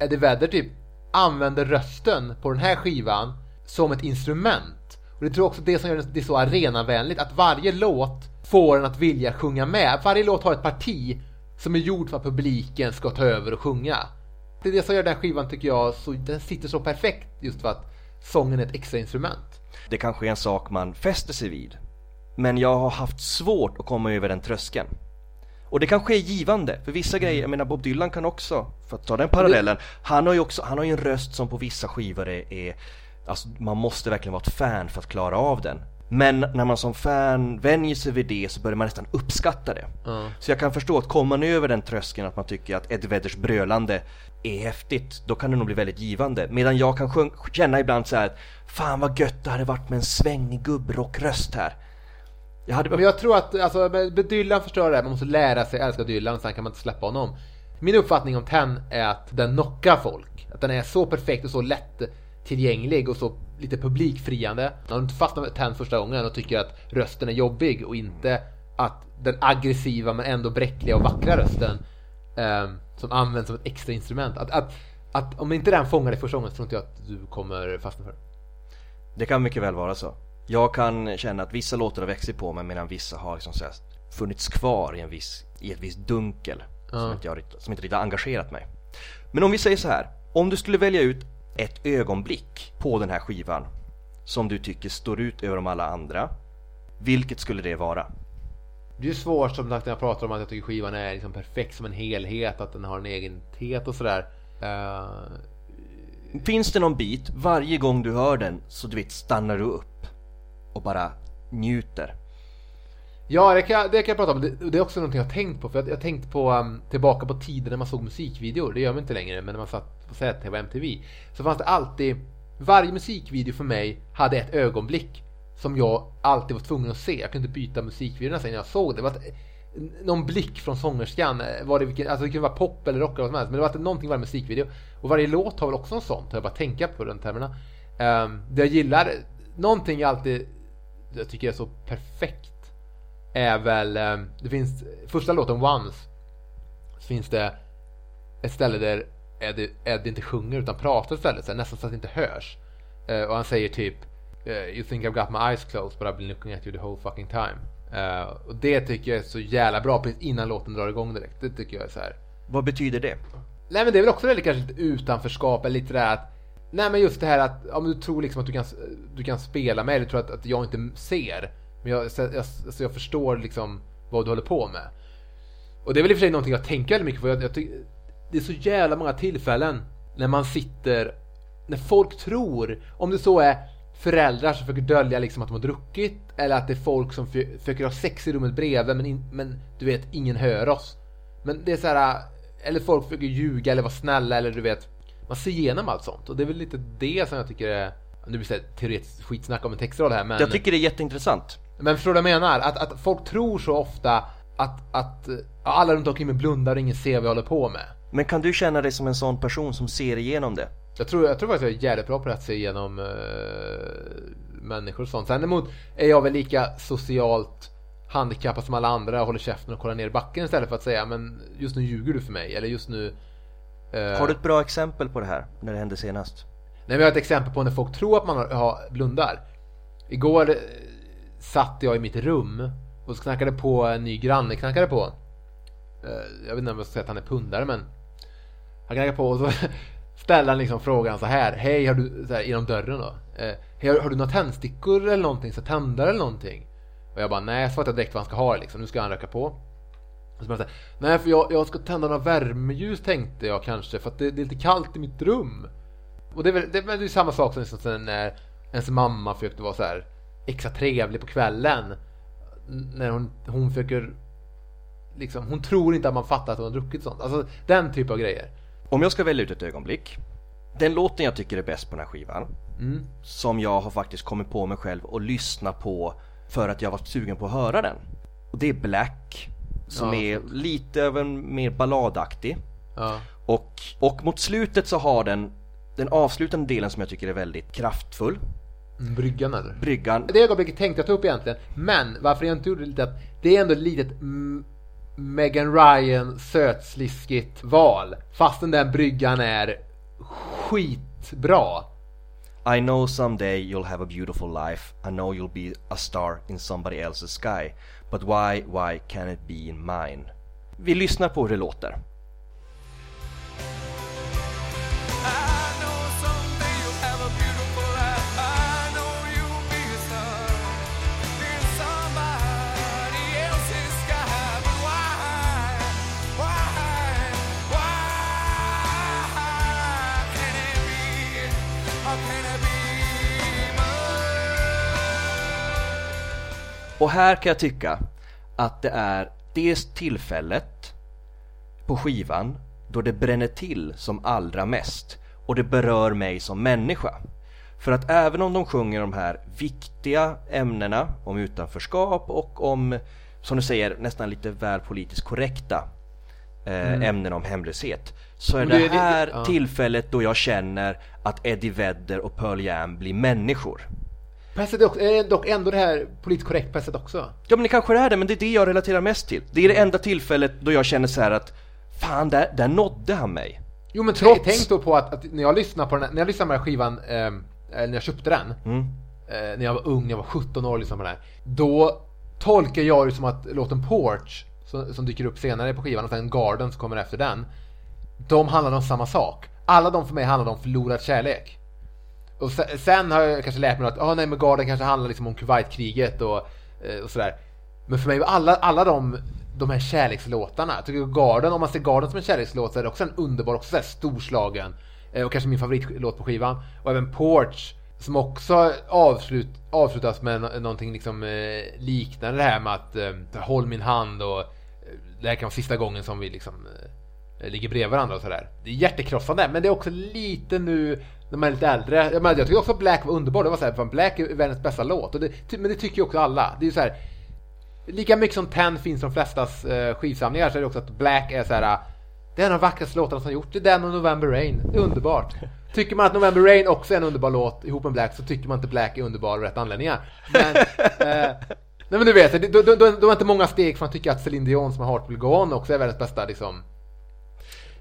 Eddie Vedder typ använder rösten på den här skivan som ett instrument. Och det tror jag också det som gör det så arenavänligt, att varje låt får en att vilja sjunga med. Varje låt har ett parti som är gjort för att publiken ska ta över och sjunga. Det är det som gör den skivan tycker jag, så, den sitter så perfekt just för att sången är ett extra instrument. Det kanske är en sak man fäster sig vid. Men jag har haft svårt att komma över den tröskeln. Och det kanske är givande, för vissa grejer, jag menar Bob Dylan kan också, för att ta den parallellen, han har ju också, han har ju en röst som på vissa skivor är, är alltså man måste verkligen vara ett fan för att klara av den. Men när man som fan vänjer sig vid det så börjar man nästan uppskatta det. Mm. Så jag kan förstå att kommer man över den tröskeln att man tycker att Eddie Vedders brölande är häftigt, då kan det nog bli väldigt givande. Medan jag kan känna ibland så här att fan vad gött det hade varit med en svängig gubbrockröst här. Jag hade Men jag tror att, alltså, Dylan förstår det, man måste lära sig älska Dylan, sen kan man inte släppa honom. Min uppfattning om Ten är att den knockar folk. Att den är så perfekt och så lätt tillgänglig och så lite publikfriande. När inte fastnar med Ten första gången och tycker att rösten är jobbig och inte att den aggressiva men ändå bräckliga och vackra rösten eh, som används som ett extra instrument. Att, att, att om inte den fångar dig första gången så tror inte jag att du kommer fastna för den. Det kan mycket väl vara så. Jag kan känna att vissa låtar har växt på mig medan vissa har liksom så funnits kvar i, en viss, i ett visst dunkel som, Ja. inte jag, som inte riktigt har engagerat mig. Men om vi säger så här, om du skulle välja ut ett ögonblick på den här skivan som du tycker står ut över de alla andra, vilket skulle det vara? Det är svårt som sagt när jag pratar om att jag tycker skivan är liksom perfekt som en helhet, att den har en egenhet och sådär. Eh, Finns det någon bit, varje gång du hör den så du vet stannar du upp och bara njuter? Ja, det kan, jag- det kan jag prata om. Det, det är också någonting jag har tänkt på. För jag, har tänkt på, um, tillbaka på tiden när man såg musikvideor. Det gör man inte längre, men när man satt på ZTV och MTV. Så fanns det alltid, varje musikvideo för mig hade ett ögonblick som jag alltid var tvungen att se. Jag kunde inte byta musikvideorna sen jag såg det. det var att, någon blick från sångerskan. Eh, var det, vilken, alltså det kunde vara pop eller rock eller vad som helst. Men det var alltid någonting i varje musikvideo. Och varje låt har väl också något sånt. Jag bara tänka på den termerna. Um, det jag gillar, någonting jag alltid jag tycker är så perfekt är väl, um, det finns, första låten Once, så finns det ett ställe där Eddie, Eddie inte sjunger utan pratar istället, så nästan så att det inte hörs. Eh, och han säger typ eh, You think I've got my eyes closed but I've been looking at you the whole fucking time. Eh, och det tycker jag är så jävla bra precis innan låten drar igång direkt. Det tycker jag är så här. Vad betyder det? Nej men det är väl också det kanske lite utanförskap eller lite det där att Nej men just det här att om du tror liksom att du kan, du kan spela med eller tror att, att jag inte ser. Men jag, så, jag, alltså jag förstår liksom vad du håller på med. Och det är väl i och för sig någonting jag tänker väldigt mycket på. Jag, jag tycker, det är så jävla många tillfällen när man sitter, när folk tror, om det så är föräldrar som försöker dölja liksom att de har druckit eller att det är folk som för, försöker ha sex i rummet bredvid men, in, men du vet, ingen hör oss. Men det är så här, eller folk försöker ljuga eller vara snälla eller du vet, man ser igenom allt sånt och det är väl lite det som jag tycker är, nu blir det teoretiskt skitsnack om en textrad här men Jag tycker det är jätteintressant men förstår du vad jag menar? Att, att folk tror så ofta att, att alla runt omkring mig blundar och ingen ser vad jag håller på med. Men kan du känna dig som en sån person som ser igenom det? Jag tror, jag tror faktiskt jag är jävligt bra på att se igenom uh, människor och sånt. Sen däremot är jag väl lika socialt handikappad som alla andra och håller käften och kollar ner i backen istället för att säga men just nu ljuger du för mig eller just nu eh, Har du ett bra exempel på det här, när det hände senast? Nej, men jag har ett exempel på när folk tror att man har, har blundar. Igår satt jag i mitt rum och så knackade på en ny granne knackade på. Eh, jag vet inte om jag ska säga att han är pundare men han knackade på och så ställde han liksom frågan så här. Hej, har du, så här, genom dörren då. Eh, Hej, har, har du några tändstickor eller någonting? Så tändare eller någonting? Och jag bara, nej, så svarade jag direkt vad han ska ha liksom. Nu ska han röka på. Och så bara nej för jag, jag ska tända några värmeljus tänkte jag kanske för att det, det är lite kallt i mitt rum. Och det är väl det är, väl samma sak som liksom när ens mamma försökte vara så här extra trevlig på kvällen. När hon, hon försöker liksom, hon tror inte att man fattar att hon har druckit sånt. Alltså den typ av grejer. Om jag ska välja ut ett ögonblick Den låten jag tycker är bäst på den här skivan Mm. Som jag har faktiskt kommit på mig själv och lyssna på För att jag var sugen på att höra den Och det är Black Som Ja. är lite av en mer balladaktig Ja. och, och mot slutet så har den Den avslutande delen som jag tycker är väldigt kraftfull Bryggan eller? Bryggan Det ögonblicket tänkte jag ta upp egentligen. Men varför jag inte gjorde det lite att det är ändå ett litet Megan Ryan sötsliskigt val. Fastän den bryggan är skitbra. I know someday you'll have a beautiful life. I know you'll be a star in somebody else's sky. But why, why can't it be in mine? Vi lyssnar på hur det låter. I Och här kan jag tycka att det är det tillfället på skivan då det bränner till som allra mest och det berör mig som människa. För att även om de sjunger de här viktiga ämnena om utanförskap och om, som du säger, nästan lite väl politiskt korrekta eh, ämnen om hemlöshet så är det, det- det- här ja. tillfället då jag känner att Eddie Vedder och Pearl Jam blir människor. På ett sätt är det dock ändå det här politiskt korrekt på ett sätt också. Ja men det kanske är det, men det är det jag relaterar mest till. Det är det enda tillfället då jag känner så här att Fan, där, där nådde han mig. Jo men Trots- tänk då på att, att när jag lyssnade på den, här- när jag lyssnade på den här skivan, eller när jag köpte den, Mm. eh, när jag var ung, när jag var 17 år och lyssnade på den här, då tolkar jag det som att låten Porch, som, som dyker upp senare på skivan, och sen Garden som kommer efter den, de handlar om samma sak. Alla de för mig handlar om förlorad kärlek. Och sen, sen har jag kanske lärt mig att ah, nej, men Garden kanske handlar liksom om Kuwaitkriget och, eh, och sådär. Men för mig var alla, alla de, de här kärlekslåtarna, jag tycker Garden, om man ser Garden som en kärlekslåt så är det också en underbar, också sådär storslagen. Eh, och kanske min favoritlåt på skivan. Och även Porch, som också avslut, avslutas med någonting liksom eh, liknande det här med att eh, håll min hand och eh, det här kan vara sista gången som vi liksom eh, ligger bredvid varandra och sådär. Det är hjärtekrossande, men det är också lite nu när man är lite äldre. Jag, menar, jag tycker också Black var underbar. Det var såhär, fan Black är världens bästa låt. Och det, men det tycker ju också alla. Det är så här. Lika mycket som Ten finns i de flestas eh, skivsamlingar så är det också att Black är så här. Det är en av de vackraste låtarna som gjorts. Det är den och November Rain. Det är underbart. Tycker man att November Rain också är en underbar låt ihop med Black så tycker man inte Black är underbar av rätt anledningar. Men, eh, nej men du vet, det- då, då, då, då är inte många steg från att tycka att Celine Dion som har Heart Will Go On också är världens bästa liksom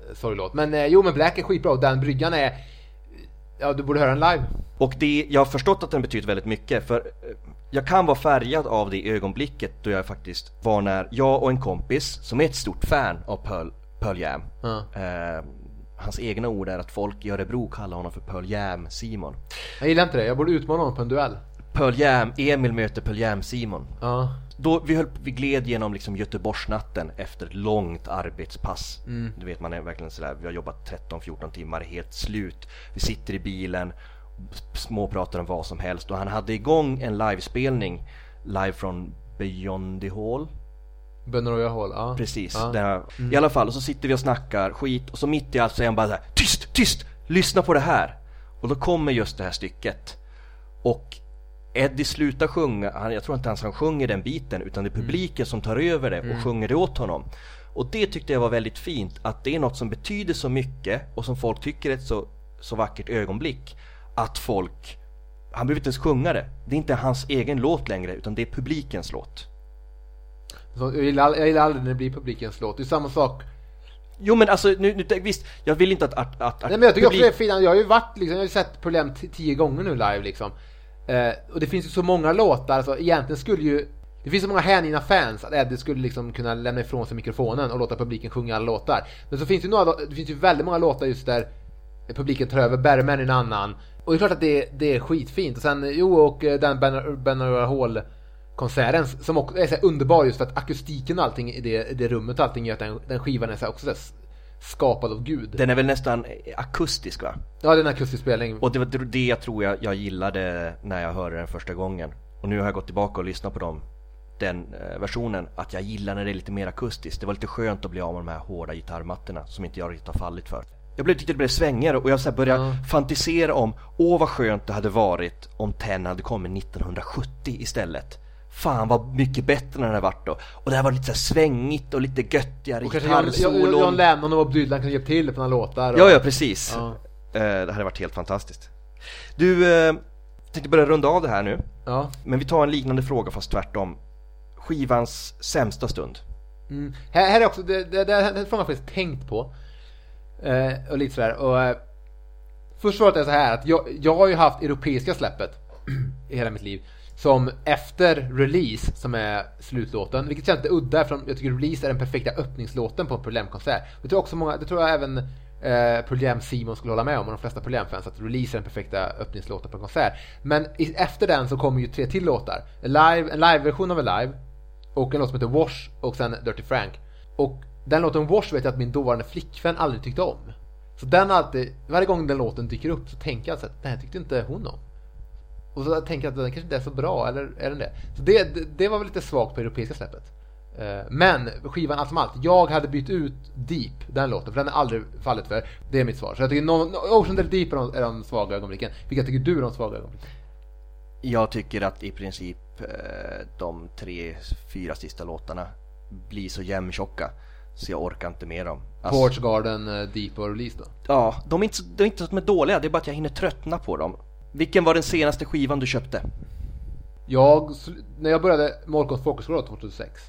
eh, sorglåt. Men eh, jo men Black är skitbra och den bryggan är Ja du borde höra den live. Och det, jag har förstått att den betyder väldigt mycket för eh, jag kan vara färgad av det ögonblicket då jag faktiskt var när jag och en kompis som är ett stort fan av Pearl, Pearl Jam Ja. eh, Hans egna ord är att folk i Örebro kallar honom för Pearl Jam Simon Jag gillar inte det, jag borde utmana honom på en duell. Pearl Jam, Emil möter Pearl Jam Simon Ja. Då, vi, höll, vi gled genom liksom Göteborgsnatten efter ett långt arbetspass. Mm. Du vet man är verkligen sådär, vi har jobbat 13-14 timmar, helt slut. Vi sitter i bilen, småpratar om vad som helst och han hade igång en livespelning live från Beyond the Hall. Och hål, ja. Precis, Ja. där, i alla fall och så sitter vi och snackar skit och så mitt i allt så är han bara såhär Tyst, tyst! Lyssna på det här! Och då kommer just det här stycket. Och Eddie slutar sjunga, han, jag tror inte ens han sjunger den biten utan det är publiken som tar över det och sjunger det åt honom. Och det tyckte jag var väldigt fint, att det är något som betyder så mycket och som folk tycker är ett så, så vackert ögonblick. Att folk, han behöver inte ens sjunga det. Det är inte hans egen låt längre utan det är publikens låt. Jag, gillar, jag gillar aldrig när det blir publikens låt. Det är samma sak. Jo men alltså, nu, nu, visst, jag vill inte att... att, att Nej, men jag tycker också publik- det är fint. Jag har ju varit liksom, jag har ju sett problem tio gånger nu live liksom. Eh, och det finns ju så många låtar, så egentligen skulle ju det finns så många hängivna fans att Eddie skulle liksom kunna lämna ifrån sig mikrofonen och låta publiken sjunga alla låtar. Men så finns det ju några, det finns ju väldigt många låtar just där publiken tar över, Bergman är en annan. Och det är klart att det, det är skitfint. Och sen, jo, och eh, den Ben Hall konserten som också är så underbar just för att akustiken och allting i det, i det rummet och allting gör att den, den skivan är så också så skapad av Gud. Den är väl nästan akustisk va? Ja, det är en akustisk spelning. Och det var det jag tror jag, jag gillade när jag hörde den första gången. Och nu har jag gått tillbaka och lyssnat på dem, den eh, versionen, att jag gillar när det är lite mer akustiskt. Det var lite skönt att bli av med de här hårda gitarrmattorna som inte jag riktigt har fallit för. Jag blev, tyckte det blev svängigare och jag så började Ja. fantisera om, åh vad skönt det hade varit om Ten hade kommit 1970 istället. Fan vad mycket bättre den hade varit då. Och det här var lite så här svängigt och lite göttigare Och kanske John, gitarrsolon. Lennon och Bob Dylan kan hjälpa till på några låtar. Och, Ja, ja precis. Ja. Eh, det hade varit helt fantastiskt. Du, eh, tänkte börja runda av det här nu. ja. Men vi tar en liknande fråga fast tvärtom. Skivans sämsta stund. Mm. Här, här är också, det, det, det, den frågan har jag faktiskt tänkt på. Eh, och lite sådär. Och, eh, Först var det så här att jag, jag har ju haft europeiska släppet i hela mitt liv. Som efter release, som är slutlåten, vilket känns lite udda eftersom jag tycker release är den perfekta öppningslåten på en problemkonsert. Det tror, också många, det tror jag även eh, Problem Simon skulle hålla med om, och de flesta problemfans, att release är den perfekta öppningslåten på en konsert. Men i, efter den så kommer ju tre till låtar. En en live-version av Alive, och en låt som heter Wash, och sen Dirty Frank. Och den låten Wash vet jag att min dåvarande flickvän aldrig tyckte om. Så den alltid, varje gång den låten dyker upp så tänker jag att den här tyckte inte hon om. Och så tänker jag att den kanske inte är så bra, eller är den det? Så det, det, det var väl lite svagt på europeiska släppet. Eh, Men skivan allt som allt, jag hade bytt ut Deep, den låten, för den har aldrig fallit för. Det är mitt svar. Så jag tycker no, Ocean Del Deep är de, är de svaga ögonblicken. Vilka tycker du är de svaga ögonblicken? Jag tycker att i princip eh, de tre, fyra sista låtarna blir så jämntjocka så jag orkar inte med dem. Alltså, Porch Garden, eh, Deep och Release då? Ja, de är, inte, det är inte så att de är dåliga, det är bara att jag hinner tröttna på dem. Vilken var den senaste skivan du köpte? Jag, när jag började Molkoms folkhögskola 2006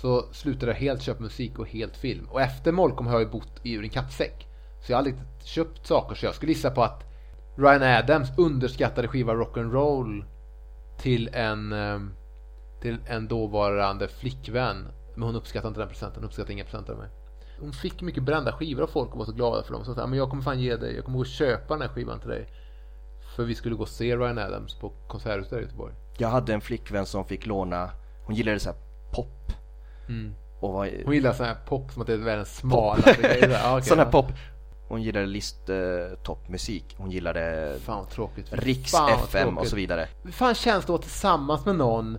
så slutade jag helt köpa musik och helt film. Och efter Molkom har jag ju bott i ur en kappsäck. Så jag har aldrig köpt saker så jag skulle gissa på att Ryan Adams underskattade skiva Rock'n'Roll till en eh, till en dåvarande flickvän. Men hon uppskattade inte den presenten, hon uppskattade inga presenter av mig. Hon fick mycket brända skivor av folk och var så glada för dem. Så sa men jag kommer fan ge dig, jag kommer gå och köpa den här skivan till dig. För vi skulle gå och se Ryan Adams på Konserthuset i Göteborg. Jag hade en flickvän som fick låna, hon gillade så här pop. Och var, Hon gillar sån här pop som att det är världens smalaste grej. okej, sån här ja. pop. Hon gillade listtoppmusik, hon gillade Fan tråkigt. Riks Fan, FM och tråkigt. så vidare. Hur fan känns det att vara tillsammans med någon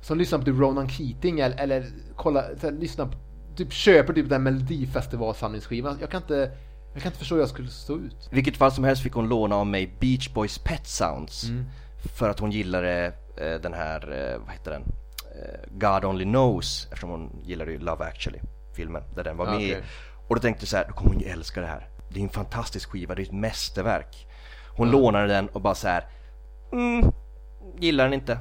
som lyssnar på typ Ronan Keating eller, eller kolla, här, lyssnar på, typ köper typ den melodifestivalsamlingsskivan. Jag kan inte, jag kan inte förstå hur jag skulle stå ut. I vilket fall som helst fick hon låna av mig Beach Boys Pet Sounds. Mm. För att hon gillade eh, den här, eh, vad heter den? Eh, God Only Knows. Eftersom hon gillade ju Love Actually, filmen, där den var Ja, med okej. Och då tänkte jag så här, då kommer hon ju älska det här. Det är en fantastisk skiva, det är ett mästerverk. Hon lånade den och bara så här, mm, gillar den inte.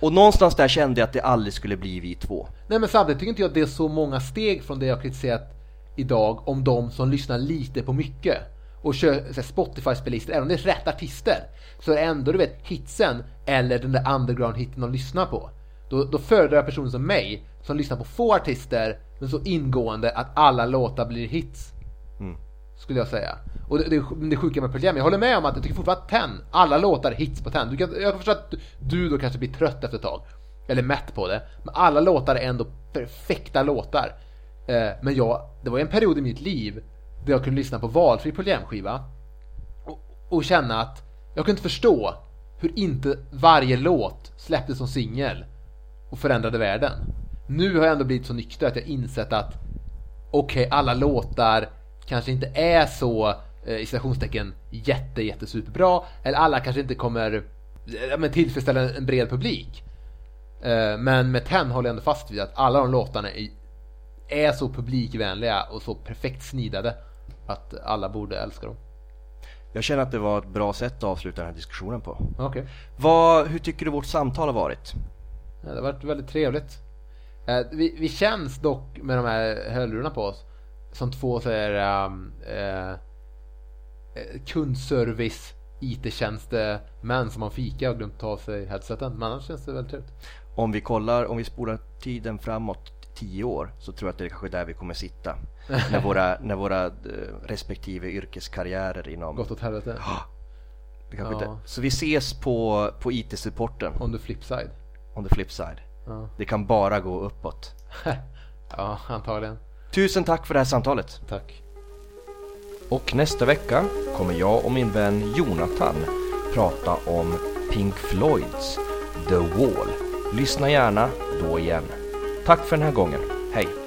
Och någonstans där kände jag att det aldrig skulle bli vi två. Nej men samtidigt tycker inte jag att det är så många steg från det jag kritiserat idag om de som lyssnar lite på mycket och kör Spotify-spellistor, även om det är rätt artister så är det ändå du vet hitsen eller den där underground-hitten de lyssnar på. Då, då föredrar jag personer som mig som lyssnar på få artister men så ingående att alla låtar blir hits. Skulle jag säga. Och det, det, det sjuka med Pearl jag håller med om att jag tycker fortfarande att Ten, alla låtar är hits på Ten. Du kan, jag kan förstå att du då kanske blir trött efter ett tag. Eller mätt på det. Men alla låtar är ändå perfekta låtar. Eh, men jag, det var en period i mitt liv där jag kunde lyssna på valfri problemskiva och, och känna att jag kunde inte förstå hur inte varje låt släpptes som singel och förändrade världen. Nu har jag ändå blivit så nykter att jag insett att okej, alla låtar kanske inte är så eh, i citationstecken jätte, jätte superbra eller alla kanske inte kommer eh, men, tillfredsställa en bred publik. Eh, men med Ten håller jag ändå fast vid att alla de låtarna är, är så publikvänliga och så perfekt snidade att alla borde älska dem. Jag känner att det var ett bra sätt att avsluta den här diskussionen på. Okej. Vad, hur tycker du vårt samtal har varit? Ja, det har varit väldigt trevligt. Eh, vi, vi känns dock med de här hörlurarna på oss som två så här, um, eh, kundservice IT-tjänstemän som har fika och glömt ta av sig headseten. Men annars känns det väldigt trevligt. Om vi kollar, om vi spolar tiden framåt tio år så tror jag att det är kanske där vi kommer sitta. när våra, när våra eh, respektive yrkeskarriärer inom... Gått åt helvete. Det kanske Ja. inte, så vi ses på, på IT-supporten, On the flip side. on the flip side. Ja. Det kan bara gå uppåt. ja, antagligen. Tusen tack för det här samtalet. Tack. Och nästa vecka kommer jag och min vän Jonathan prata om Pink Floyds The Wall. Lyssna gärna då igen. Tack för den här gången. Hej!